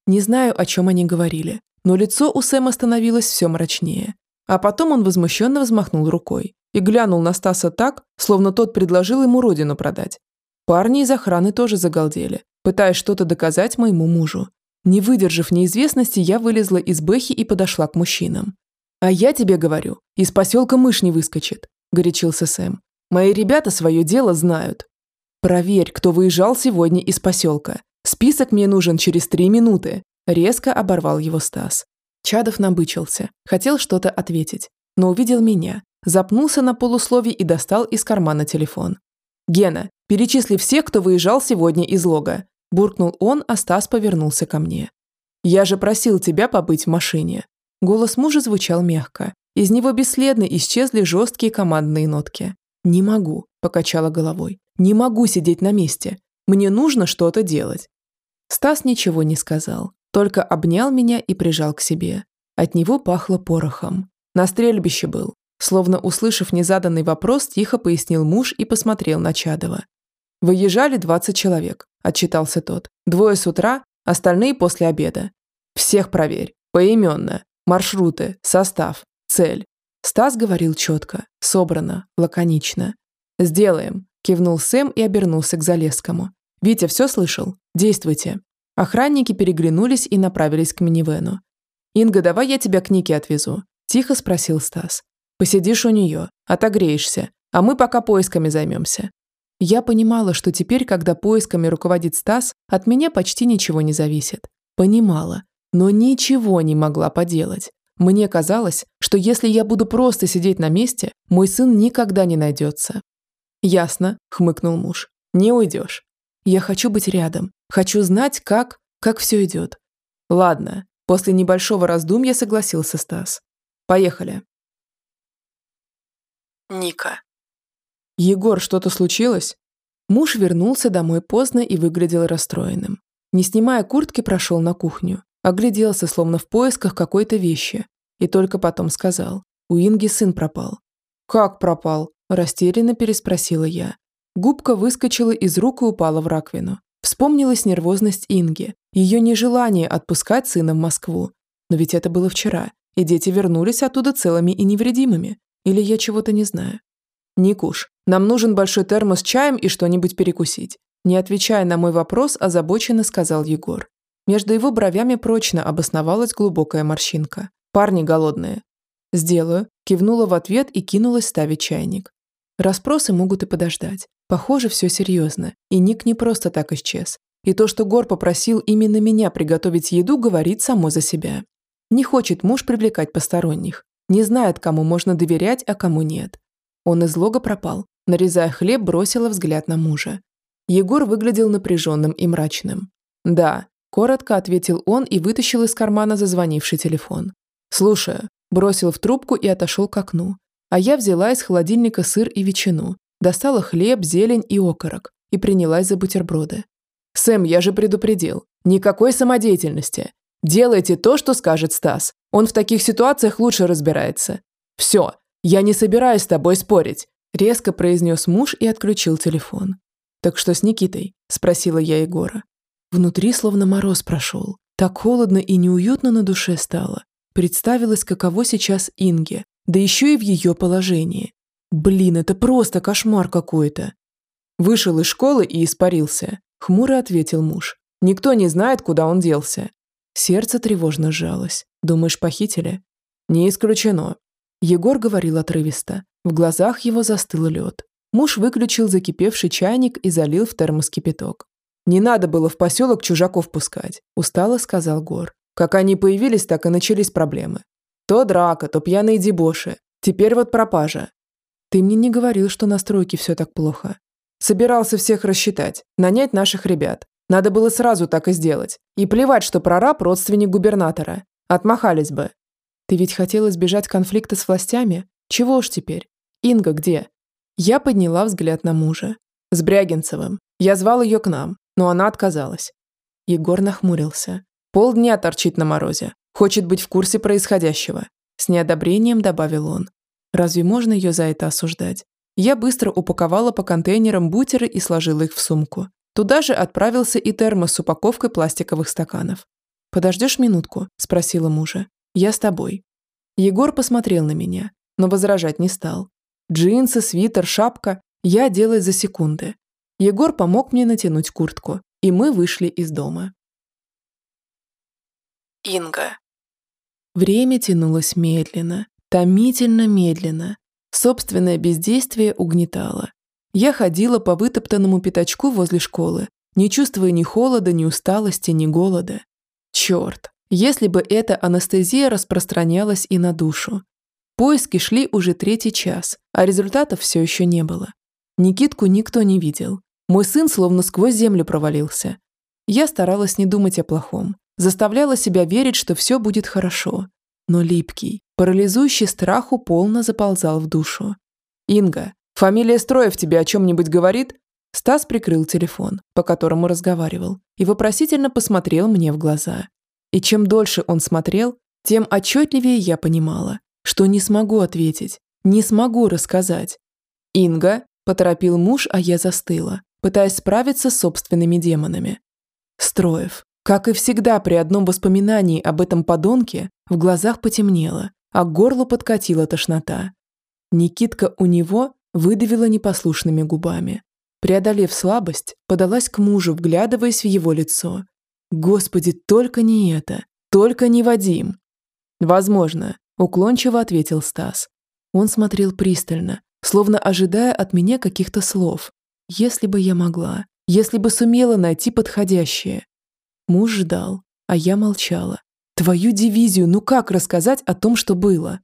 Не знаю, о чем они говорили, но лицо у Сэма становилось все мрачнее. А потом он возмущенно взмахнул рукой и глянул на Стаса так, словно тот предложил ему родину продать. Парни из охраны тоже загалдели, пытаясь что-то доказать моему мужу. Не выдержав неизвестности, я вылезла из бэхи и подошла к мужчинам. «А я тебе говорю, из поселка мышь не выскочит», – горячился Сэм. «Мои ребята свое дело знают». «Проверь, кто выезжал сегодня из поселка. Список мне нужен через три минуты», Резко оборвал его Стас. Чадов набычился, хотел что-то ответить, но увидел меня, запнулся на полусловии и достал из кармана телефон. «Гена, перечисли всех, кто выезжал сегодня из лога», буркнул он, а Стас повернулся ко мне. «Я же просил тебя побыть в машине». Голос мужа звучал мягко. Из него бесследно исчезли жесткие командные нотки. «Не могу», – покачала головой. «Не могу сидеть на месте. Мне нужно что-то делать». Стас ничего не сказал, только обнял меня и прижал к себе. От него пахло порохом. На стрельбище был. Словно услышав незаданный вопрос, тихо пояснил муж и посмотрел на Чадова. «Выезжали 20 человек», – отчитался тот. «Двое с утра, остальные после обеда. Всех проверь, поименно, маршруты, состав, цель». Стас говорил четко, собрано, лаконично. «Сделаем», – кивнул Сэм и обернулся к Залесскому. «Витя все слышал? Действуйте». Охранники переглянулись и направились к минивену. «Инга, давай я тебя к Нике отвезу», – тихо спросил Стас. «Посидишь у нее, отогреешься, а мы пока поисками займемся». Я понимала, что теперь, когда поисками руководит Стас, от меня почти ничего не зависит. Понимала, но ничего не могла поделать. Мне казалось, что если я буду просто сидеть на месте, мой сын никогда не найдется. «Ясно», – хмыкнул муж. «Не уйдешь. Я хочу быть рядом, Хочу знать, как, как все идет. Ладно, после небольшого раздумья согласился Стас. Поехали. Ника. Егор, что-то случилось? Муж вернулся домой поздно и выглядел расстроенным. Не снимая куртки, прошел на кухню. Огляделся, словно в поисках какой-то вещи. И только потом сказал. У Инги сын пропал. «Как пропал?» – растерянно переспросила я. Губка выскочила из рук и упала в раковину. Вспомнилась нервозность Инги, ее нежелание отпускать сына в Москву. Но ведь это было вчера, и дети вернулись оттуда целыми и невредимыми. Или я чего-то не знаю. «Никуш, нам нужен большой термос с чаем и что-нибудь перекусить». Не отвечая на мой вопрос, озабоченно сказал Егор. Между его бровями прочно обосновалась глубокая морщинка. «Парни голодные». «Сделаю», кивнула в ответ и кинулась ставить чайник. Распросы могут и подождать. Похоже, все серьезно, и Ник не просто так исчез. И то, что Гор попросил именно меня приготовить еду, говорит само за себя. Не хочет муж привлекать посторонних. Не знает, кому можно доверять, а кому нет. Он из лога пропал. Нарезая хлеб, бросила взгляд на мужа. Егор выглядел напряженным и мрачным. «Да», – коротко ответил он и вытащил из кармана зазвонивший телефон. «Слушаю», – бросил в трубку и отошел к окну. А я взяла из холодильника сыр и ветчину, Достала хлеб, зелень и окорок и принялась за бутерброды. «Сэм, я же предупредил. Никакой самодеятельности. Делайте то, что скажет Стас. Он в таких ситуациях лучше разбирается. Все, я не собираюсь с тобой спорить», – резко произнес муж и отключил телефон. «Так что с Никитой?» – спросила я Егора. Внутри словно мороз прошел. Так холодно и неуютно на душе стало. Представилось, каково сейчас Инге, да еще и в ее положении. Блин, это просто кошмар какой-то. Вышел из школы и испарился. Хмуро ответил муж. Никто не знает, куда он делся. Сердце тревожно сжалось. Думаешь, похитили? Не исключено. Егор говорил отрывисто. В глазах его застыл лед. Муж выключил закипевший чайник и залил в термос кипяток. «Не надо было в поселок чужаков пускать», – устало сказал Гор. Как они появились, так и начались проблемы. То драка, то пьяные дебоши. Теперь вот пропажа. Ты мне не говорил, что на стройке все так плохо. Собирался всех рассчитать, нанять наших ребят. Надо было сразу так и сделать. И плевать, что прораб – родственник губернатора. Отмахались бы. Ты ведь хотел избежать конфликта с властями? Чего уж теперь? Инга где? Я подняла взгляд на мужа. С Брягинцевым. Я звал ее к нам, но она отказалась. Егор нахмурился. Полдня торчит на морозе. Хочет быть в курсе происходящего. С неодобрением добавил он. Разве можно ее за это осуждать? Я быстро упаковала по контейнерам бутеры и сложила их в сумку. Туда же отправился и термос с упаковкой пластиковых стаканов. «Подождешь минутку?» – спросила мужа. «Я с тобой». Егор посмотрел на меня, но возражать не стал. Джинсы, свитер, шапка – я делаю за секунды. Егор помог мне натянуть куртку, и мы вышли из дома. Инга. Время тянулось медленно, томительно медленно. Собственное бездействие угнетало. Я ходила по вытоптанному пятачку возле школы, не чувствуя ни холода, ни усталости, ни голода. Черт, если бы эта анестезия распространялась и на душу. Поиски шли уже третий час, а результатов все еще не было. Никитку никто не видел. Мой сын словно сквозь землю провалился. Я старалась не думать о плохом, заставляла себя верить, что все будет хорошо. Но липкий, парализующий страх уполно заползал в душу. «Инга, фамилия Строев тебе о чем-нибудь говорит?» Стас прикрыл телефон, по которому разговаривал, и вопросительно посмотрел мне в глаза. И чем дольше он смотрел, тем отчетливее я понимала, что не смогу ответить, не смогу рассказать. «Инга», – поторопил муж, а я застыла, пытаясь справиться с собственными демонами. Строев, как и всегда при одном воспоминании об этом подонке, в глазах потемнело, а к горлу подкатила тошнота. Никитка у него выдавила непослушными губами. Преодолев слабость, подалась к мужу, вглядываясь в его лицо. «Господи, только не это! Только не Вадим!» «Возможно», – уклончиво ответил Стас. Он смотрел пристально, словно ожидая от меня каких-то слов. «Если бы я могла, если бы сумела найти подходящее, Муж ждал, а я молчала. Твою дивизию, ну как рассказать о том, что было?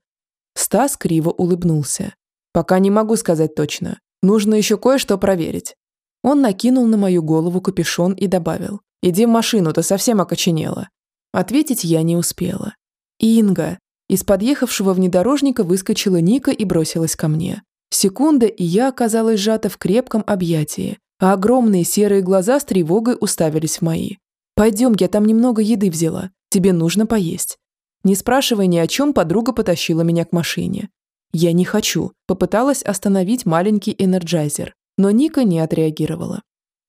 Стас криво улыбнулся. Пока не могу сказать точно. Нужно еще кое-что проверить. Он накинул на мою голову капюшон и добавил. «Иди в машину, ты совсем окоченела». Ответить я не успела. «Инга!» Из подъехавшего внедорожника выскочила Ника и бросилась ко мне. Секунда, и я оказалась сжата в крепком объятии, а огромные серые глаза с тревогой уставились в мои. «Пойдем, я там немного еды взяла. Тебе нужно поесть». Не спрашивая ни о чем, подруга потащила меня к машине. «Я не хочу», – попыталась остановить маленький энерджайзер, но Ника не отреагировала.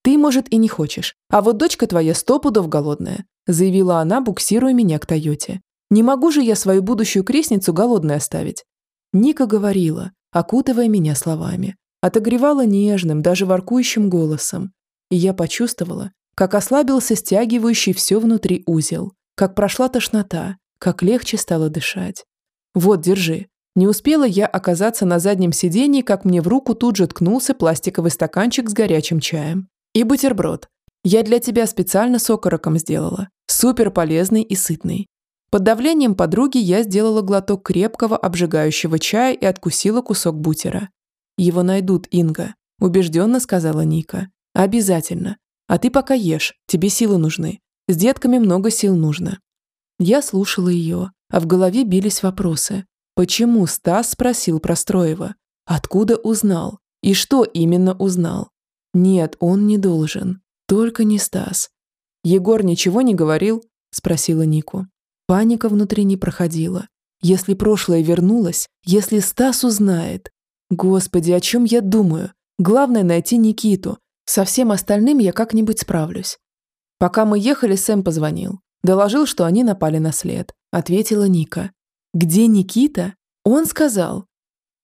«Ты, может, и не хочешь, а вот дочка твоя сто пудов голодная», – заявила она, буксируя меня к Тойоте. «Не могу же я свою будущую крестницу голодной оставить». Ника говорила, окутывая меня словами, отогревала нежным, даже воркующим голосом. И я почувствовала, как ослабился стягивающий все внутри узел, как прошла тошнота, как легче стало дышать. «Вот, держи». Не успела я оказаться на заднем сидении, как мне в руку тут же ткнулся пластиковый стаканчик с горячим чаем. И бутерброд. Я для тебя специально с окороком сделала. Супер полезный и сытный. Под давлением подруги я сделала глоток крепкого обжигающего чая и откусила кусок бутера. «Его найдут, Инга», – убежденно сказала Ника. «Обязательно. А ты пока ешь, тебе силы нужны. С детками много сил нужно». Я слушала ее, а в голове бились вопросы. Почему Стас спросил про Строева? Откуда узнал? И что именно узнал? Нет, он не должен. Только не Стас. «Егор ничего не говорил?» – спросила Нику. Паника внутри не проходила. Если прошлое вернулось, если Стас узнает. Господи, о чем я думаю? Главное найти Никиту, со всем остальным я как-нибудь справлюсь. Пока мы ехали, Сэм позвонил. Доложил, что они напали на след. Ответила Ника. «Где Никита?» Он сказал.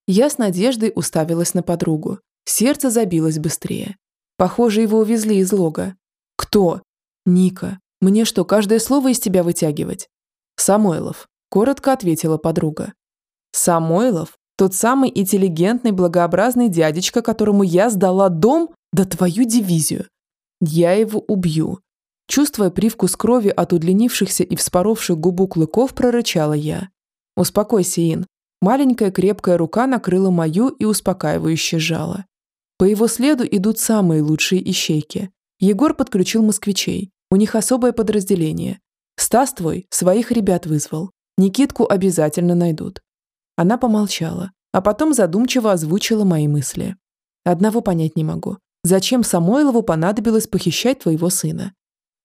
Я с надеждой уставилась на подругу. Сердце забилось быстрее. Похоже, его увезли из лога. Кто? Ника. Мне что, каждое слово из тебя вытягивать? Самойлов, коротко ответила подруга. Самойлов? Тот самый интеллигентный, благообразный дядечка, которому я сдала дом, да твою дивизию. Я его убью. Чувствуя привкус крови от удлинившихся и вспоровших губу клыков, прорычала я. «Успокойся, Ин». Маленькая крепкая рука накрыла мою и успокаивающе жала. По его следу идут самые лучшие ищейки. Егор подключил москвичей. У них особое подразделение. Стас твой своих ребят вызвал. Никитку обязательно найдут. Она помолчала, а потом задумчиво озвучила мои мысли. Одного понять не могу. Зачем Самойлову понадобилось похищать твоего сына?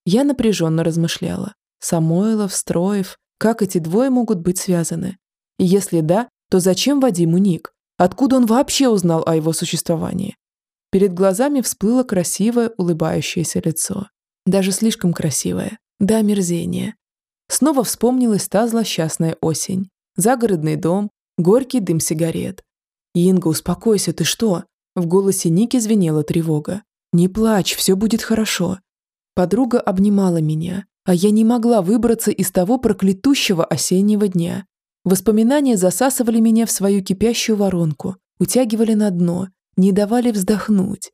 Я напряженно размышляла. Самойлов, Строев, как эти двое могут быть связаны? И если да, то зачем Вадиму Ник? Откуда он вообще узнал о его существовании? Перед глазами всплыло красивое, улыбающееся лицо. Даже слишком красивое. До омерзения. Снова вспомнилась та злосчастная осень. Загородный дом, горький дым сигарет. «Инга, успокойся, ты что?» В голосе Ники звенела тревога. «Не плачь, все будет хорошо». Подруга обнимала меня, а я не могла выбраться из того проклятущего осеннего дня. Воспоминания засасывали меня в свою кипящую воронку, утягивали на дно, не давали вздохнуть.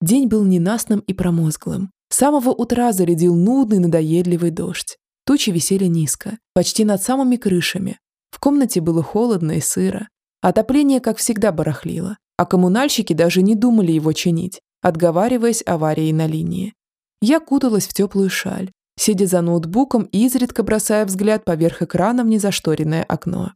День был ненастным и промозглым. С самого утра зарядил нудный, надоедливый дождь. Тучи висели низко, почти над самыми крышами. В комнате было холодно и сыро. Отопление, как всегда, барахлило, а коммунальщики даже не думали его чинить, отговариваясь аварией на линии. Я куталась в теплую шаль, сидя за ноутбуком и изредка бросая взгляд поверх экрана в незашторенное окно.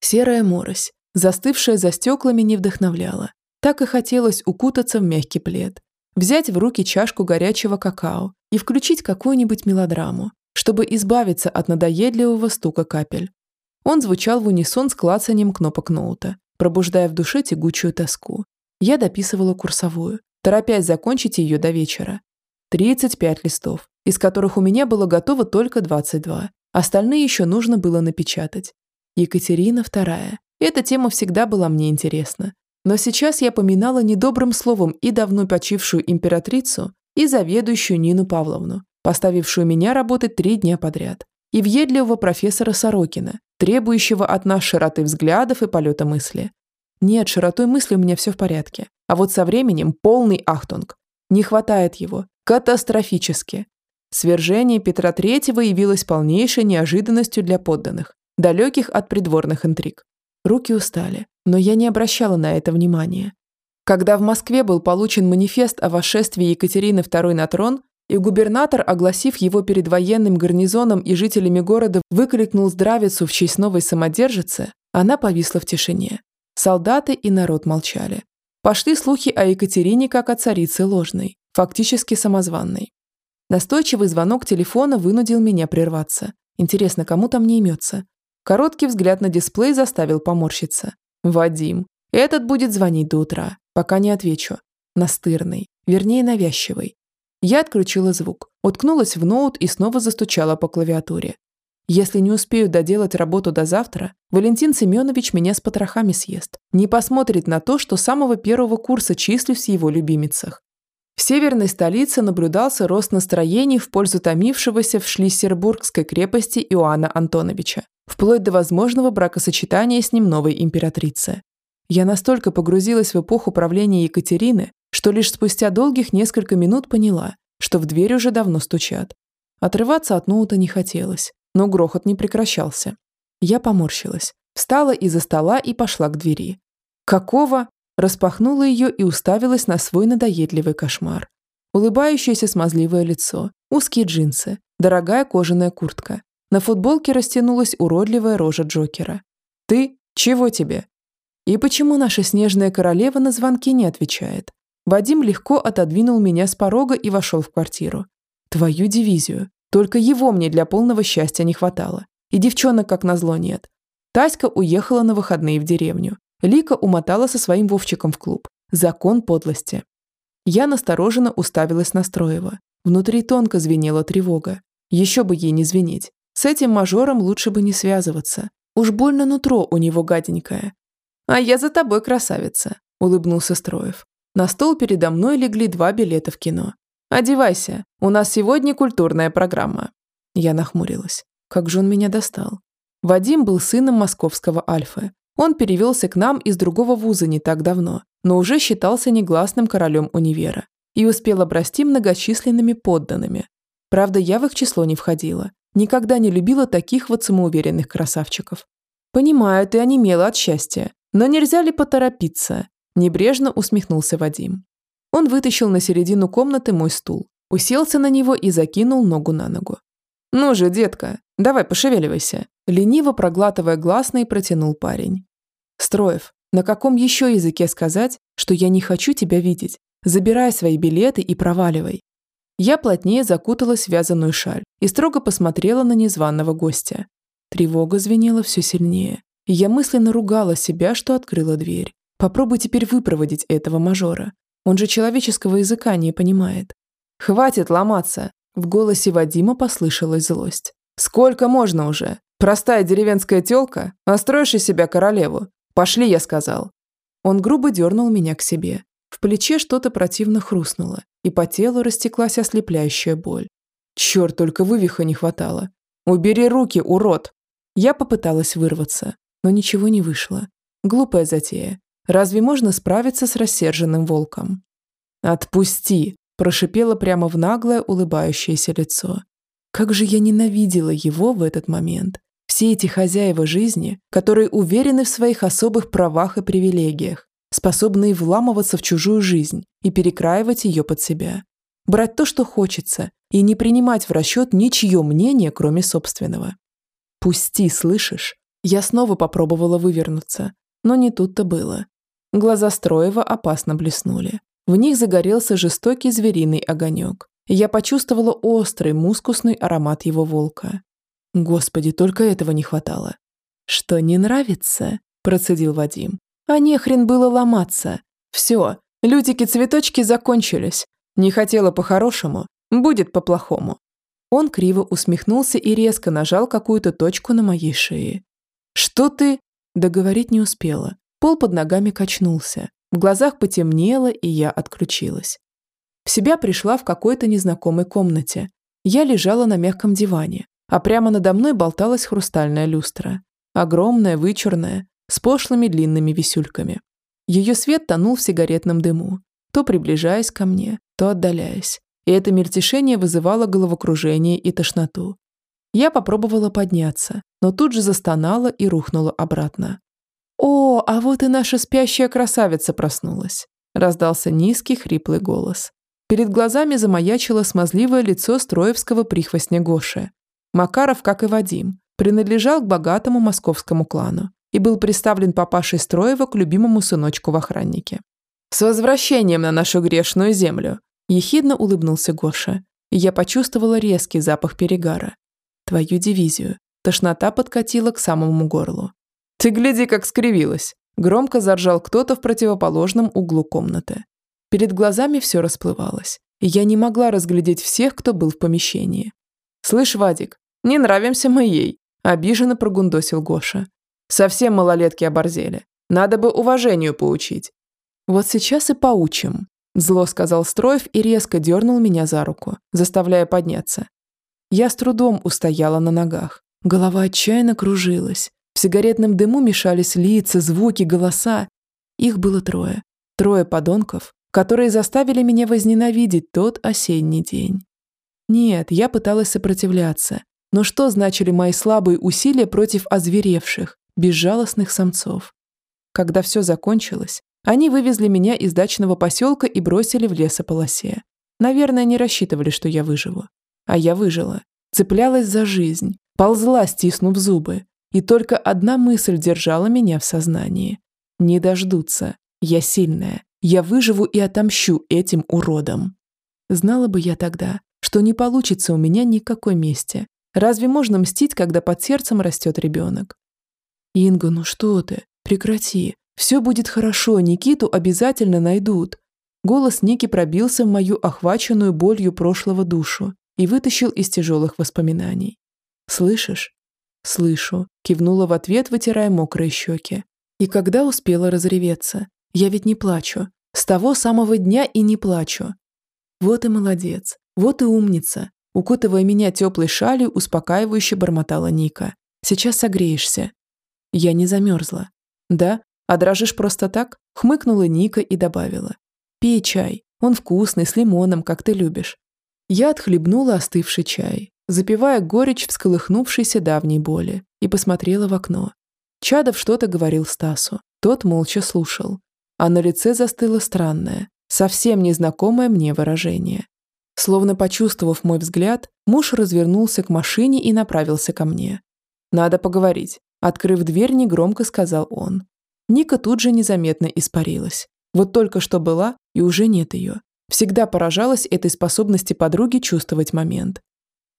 Серая морось, застывшая за стеклами, не вдохновляла. Так и хотелось укутаться в мягкий плед, взять в руки чашку горячего какао и включить какую-нибудь мелодраму, чтобы избавиться от надоедливого стука капель. Он звучал в унисон с клацанием кнопок ноута, пробуждая в душе тягучую тоску. Я дописывала курсовую, торопясь закончить ее до вечера, 35 листов, из которых у меня было готово только 22. Остальные еще нужно было напечатать. Екатерина II. Эта тема всегда была мне интересна. Но сейчас я поминала недобрым словом и давно почившую императрицу, и заведующую Нину Павловну, поставившую меня работать три дня подряд, и въедливого профессора Сорокина, требующего от нас широты взглядов и полета мысли. Нет, широтой мысли у меня все в порядке. А вот со временем полный ахтунг. Не хватает его, Катастрофически. Свержение Петра III явилось полнейшей неожиданностью для подданных, далеких от придворных интриг. Руки устали, но я не обращала на это внимания. Когда в Москве был получен манифест о восшествии Екатерины II на трон, и губернатор, огласив его перед военным гарнизоном и жителями города, выкрикнул здравицу в честь новой самодержицы, она повисла в тишине. Солдаты и народ молчали. Пошли слухи о Екатерине как о царице ложной фактически самозванной. Настойчивый звонок телефона вынудил меня прерваться. Интересно, кому там не имется? Короткий взгляд на дисплей заставил поморщиться. Вадим. Этот будет звонить до утра, пока не отвечу. Настырный, вернее навязчивый. Я отключила звук, уткнулась в ноут и снова застучала по клавиатуре. Если не успею доделать работу до завтра, Валентин Семенович меня с потрохами съест. Не посмотрит на то, что с самого первого курса числюсь в его любимицах. В северной столице наблюдался рост настроений в пользу томившегося в Шлиссербургской крепости Иоанна Антоновича, вплоть до возможного бракосочетания с ним новой императрицы. Я настолько погрузилась в эпоху правления Екатерины, что лишь спустя долгих несколько минут поняла, что в дверь уже давно стучат. Отрываться от ноута не хотелось, но грохот не прекращался. Я поморщилась, встала из-за стола и пошла к двери. Какого? Распахнула ее и уставилась на свой надоедливый кошмар. Улыбающееся смазливое лицо, узкие джинсы, дорогая кожаная куртка. На футболке растянулась уродливая рожа Джокера. «Ты? Чего тебе?» И почему наша снежная королева на звонки не отвечает? Вадим легко отодвинул меня с порога и вошел в квартиру. Твою дивизию. Только его мне для полного счастья не хватало. И девчонок, как назло, нет. Таська уехала на выходные в деревню. Лика умотала со своим Вовчиком в клуб. Закон подлости. Я настороженно уставилась на Строева. Внутри тонко звенела тревога. Еще бы ей не звенеть. С этим мажором лучше бы не связываться. Уж больно нутро у него гаденькое. «А я за тобой, красавица», – улыбнулся Строев. На стол передо мной легли два билета в кино. «Одевайся, у нас сегодня культурная программа». Я нахмурилась. Как же он меня достал? Вадим был сыном московского Альфы. Он перевелся к нам из другого вуза не так давно, но уже считался негласным королем универа и успел обрасти многочисленными подданными. Правда, я в их число не входила. Никогда не любила таких вот самоуверенных красавчиков. Понимаю, ты онемела от счастья, но нельзя ли поторопиться? Небрежно усмехнулся Вадим. Он вытащил на середину комнаты мой стул, уселся на него и закинул ногу на ногу. «Ну же, детка, давай пошевеливайся», лениво проглатывая гласный, протянул парень. «Строев, на каком еще языке сказать, что я не хочу тебя видеть? Забирай свои билеты и проваливай». Я плотнее закуталась в вязаную шаль и строго посмотрела на незваного гостя. Тревога звенела все сильнее, и я мысленно ругала себя, что открыла дверь. Попробуй теперь выпроводить этого мажора. Он же человеческого языка не понимает. «Хватит ломаться!» В голосе Вадима послышалась злость. «Сколько можно уже? Простая деревенская тёлка? А строишь из себя королеву? Пошли, я сказал». Он грубо дернул меня к себе. В плече что-то противно хрустнуло, и по телу растеклась ослепляющая боль. Черт, только вывиха не хватало. «Убери руки, урод!» Я попыталась вырваться, но ничего не вышло. Глупая затея. Разве можно справиться с рассерженным волком? «Отпусти!» – прошипело прямо в наглое улыбающееся лицо. Как же я ненавидела его в этот момент. Все эти хозяева жизни, которые уверены в своих особых правах и привилегиях, способные вламываться в чужую жизнь и перекраивать ее под себя. Брать то, что хочется, и не принимать в расчет ничье мнение, кроме собственного. «Пусти, слышишь?» Я снова попробовала вывернуться, но не тут-то было. Глаза Строева опасно блеснули. В них загорелся жестокий звериный огонек. Я почувствовала острый, мускусный аромат его волка. Господи, только этого не хватало. «Что не нравится?» – процедил Вадим. «А не хрен было ломаться. Все, лютики-цветочки закончились. Не хотела по-хорошему, будет по-плохому». Он криво усмехнулся и резко нажал какую-то точку на моей шее. «Что ты?» Договорить не успела. Пол под ногами качнулся. В глазах потемнело, и я отключилась. В себя пришла в какой-то незнакомой комнате. Я лежала на мягком диване, а прямо надо мной болталась хрустальная люстра. Огромная, вычурная, с пошлыми длинными висюльками. Ее свет тонул в сигаретном дыму, то приближаясь ко мне, то отдаляясь. И это мельтешение вызывало головокружение и тошноту. Я попробовала подняться, но тут же застонала и рухнула обратно. «О, а вот и наша спящая красавица проснулась!» раздался низкий хриплый голос. Перед глазами замаячило смазливое лицо строевского прихвостня Гоши. Макаров, как и Вадим, принадлежал к богатому московскому клану и был представлен папашей Строева к любимому сыночку в охраннике. «С возвращением на нашу грешную землю!» Ехидно улыбнулся Гоша, и я почувствовала резкий запах перегара. Твою дивизию. Тошнота подкатила к самому горлу. «Ты гляди, как скривилась!» Громко заржал кто-то в противоположном углу комнаты. Перед глазами все расплывалось, я не могла разглядеть всех, кто был в помещении. «Слышь, Вадик, не нравимся мы ей», – обиженно прогундосил Гоша. «Совсем малолетки оборзели. Надо бы уважению поучить». «Вот сейчас и поучим», – зло сказал Строев и резко дернул меня за руку, заставляя подняться. Я с трудом устояла на ногах. Голова отчаянно кружилась, в сигаретном дыму мешались лица, звуки, голоса. Их было трое. Трое подонков, которые заставили меня возненавидеть тот осенний день. Нет, я пыталась сопротивляться. Но что значили мои слабые усилия против озверевших, безжалостных самцов? Когда все закончилось, они вывезли меня из дачного поселка и бросили в лесополосе. Наверное, не рассчитывали, что я выживу. А я выжила. Цеплялась за жизнь, ползла, стиснув зубы, и только одна мысль держала меня в сознании. Не дождутся. Я сильная. Я выживу и отомщу этим уродам. Знала бы я тогда, что не получится у меня никакой мести. Разве можно мстить, когда под сердцем растет ребенок? Инга, ну что ты? Прекрати. Все будет хорошо, Никиту обязательно найдут. Голос Ники пробился в мою охваченную болью прошлого душу и вытащил из тяжелых воспоминаний. Слышишь? «Слышу», – кивнула в ответ, вытирая мокрые щеки. И когда успела разреветься? Я ведь не плачу. С того самого дня и не плачу. Вот и молодец, вот и умница. Укутывая меня теплой шалью, успокаивающе бормотала Ника. Сейчас согреешься. Я не замерзла. Да? А дрожишь просто так? Хмыкнула Ника и добавила. Пей чай. Он вкусный, с лимоном, как ты любишь. Я отхлебнула остывший чай, запивая горечь всколыхнувшейся давней боли, и посмотрела в окно. Чадов что-то говорил Стасу. Тот молча слушал. А на лице застыло странное, совсем незнакомое мне выражение. Словно почувствовав мой взгляд, муж развернулся к машине и направился ко мне. «Надо поговорить», – открыв дверь, негромко сказал он. Ника тут же незаметно испарилась. Вот только что была, и уже нет ее. Всегда поражалась этой способности подруги чувствовать момент.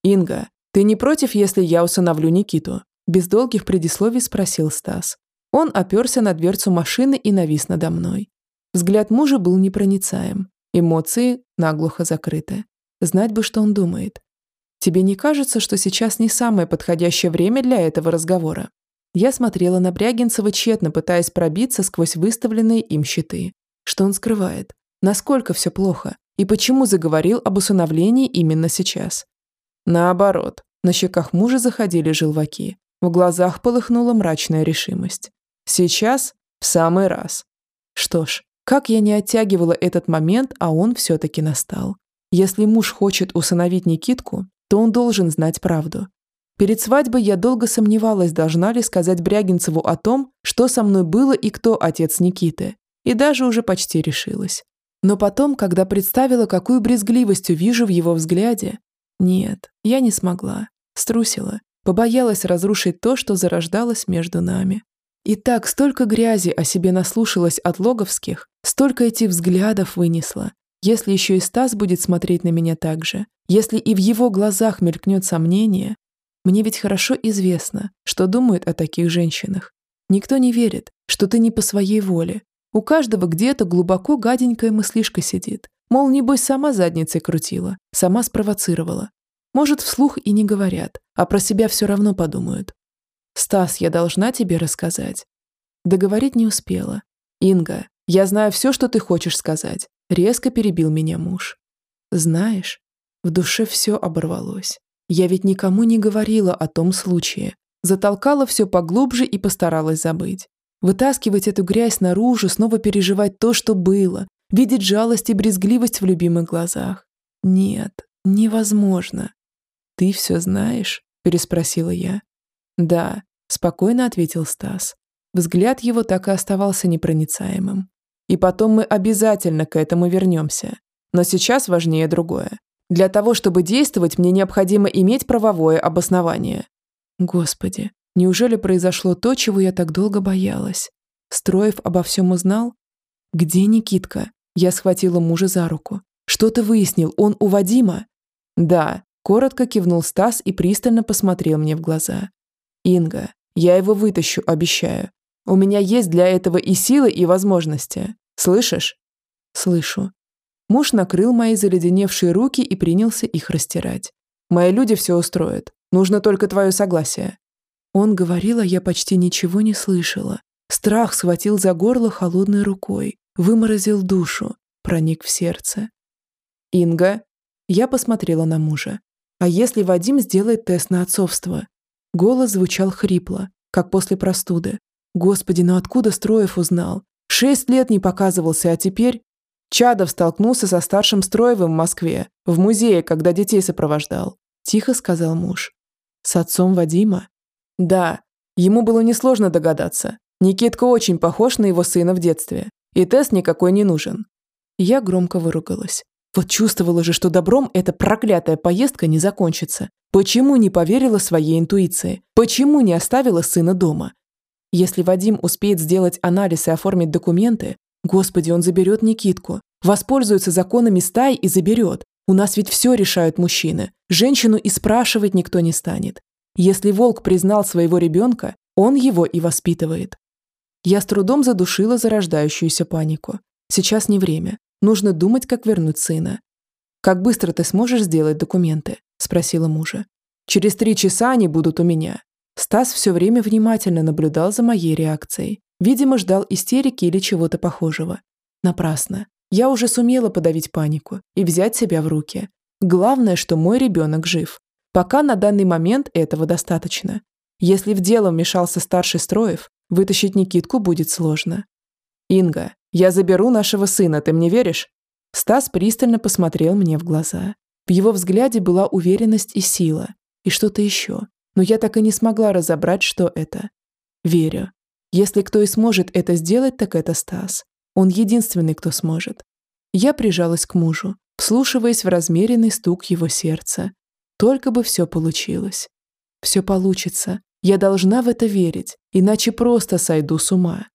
«Инга, ты не против, если я усыновлю Никиту?» Без долгих предисловий спросил Стас. Он оперся на дверцу машины и навис надо мной. Взгляд мужа был непроницаем. Эмоции наглухо закрыты. Знать бы, что он думает. Тебе не кажется, что сейчас не самое подходящее время для этого разговора? Я смотрела на Брягинцева тщетно, пытаясь пробиться сквозь выставленные им щиты. Что он скрывает? Насколько все плохо? И почему заговорил об усыновлении именно сейчас? Наоборот, на щеках мужа заходили желваки. В глазах полыхнула мрачная решимость. Сейчас в самый раз. Что ж, как я не оттягивала этот момент, а он все-таки настал. Если муж хочет усыновить Никитку, то он должен знать правду. Перед свадьбой я долго сомневалась, должна ли сказать Брягинцеву о том, что со мной было и кто отец Никиты, и даже уже почти решилась. Но потом, когда представила, какую брезгливостью вижу в его взгляде, нет, я не смогла, струсила, побоялась разрушить то, что зарождалось между нами. И так столько грязи о себе наслушалась от логовских, столько этих взглядов вынесла. Если еще и Стас будет смотреть на меня так же, если и в его глазах мелькнет сомнение, мне ведь хорошо известно, что думают о таких женщинах. Никто не верит, что ты не по своей воле. У каждого где-то глубоко гаденькая мыслишка сидит. Мол, небось, сама задницей крутила, сама спровоцировала. Может, вслух и не говорят, а про себя все равно подумают. «Стас, я должна тебе рассказать». Договорить не успела. «Инга, я знаю все, что ты хочешь сказать», — резко перебил меня муж. «Знаешь, в душе все оборвалось. Я ведь никому не говорила о том случае. Затолкала все поглубже и постаралась забыть. Вытаскивать эту грязь наружу, снова переживать то, что было, видеть жалость и брезгливость в любимых глазах. Нет, невозможно. «Ты все знаешь?» – переспросила я. «Да», – спокойно ответил Стас. Взгляд его так и оставался непроницаемым. «И потом мы обязательно к этому вернемся. Но сейчас важнее другое. Для того, чтобы действовать, мне необходимо иметь правовое обоснование». Господи, неужели произошло то, чего я так долго боялась? Строев обо всем узнал? Где Никитка? Я схватила мужа за руку. Что ты выяснил? Он у Вадима? Да, коротко кивнул Стас и пристально посмотрел мне в глаза. Инга, я его вытащу, обещаю. У меня есть для этого и силы, и возможности. Слышишь? Слышу. Муж накрыл мои заледеневшие руки и принялся их растирать. Мои люди все устроят. Нужно только твое согласие. Он говорил, а я почти ничего не слышала. Страх схватил за горло холодной рукой, выморозил душу, проник в сердце. «Инга?» Я посмотрела на мужа. «А если Вадим сделает тест на отцовство?» Голос звучал хрипло, как после простуды. Господи, ну откуда Строев узнал? Шесть лет не показывался, а теперь... Чадов столкнулся со старшим Строевым в Москве, в музее, когда детей сопровождал. Тихо сказал муж. С отцом Вадима? Да, ему было несложно догадаться. Никитка очень похож на его сына в детстве, и тест никакой не нужен. Я громко выругалась. Вот чувствовала же, что добром эта проклятая поездка не закончится. Почему не поверила своей интуиции? Почему не оставила сына дома? Если Вадим успеет сделать анализ и оформить документы, господи, он заберет Никитку, воспользуется законами стаи и заберет. У нас ведь все решают мужчины. Женщину и спрашивать никто не станет. Если волк признал своего ребенка, он его и воспитывает. Я с трудом задушила зарождающуюся панику. Сейчас не время. Нужно думать, как вернуть сына. «Как быстро ты сможешь сделать документы?» – спросила мужа. «Через три часа они будут у меня. Стас все время внимательно наблюдал за моей реакцией. Видимо, ждал истерики или чего-то похожего. Напрасно. Я уже сумела подавить панику и взять себя в руки. Главное, что мой ребенок жив. Пока на данный момент этого достаточно. Если в дело вмешался старший Строев, вытащить Никитку будет сложно. «Инга, я заберу нашего сына, ты мне веришь?» Стас пристально посмотрел мне в глаза. В его взгляде была уверенность и сила, и что-то еще. Но я так и не смогла разобрать, что это. Верю. Если кто и сможет это сделать, так это Стас. Он единственный, кто сможет. Я прижалась к мужу, вслушиваясь в размеренный стук его сердца. Только бы все получилось. Все получится. Я должна в это верить, иначе просто сойду с ума.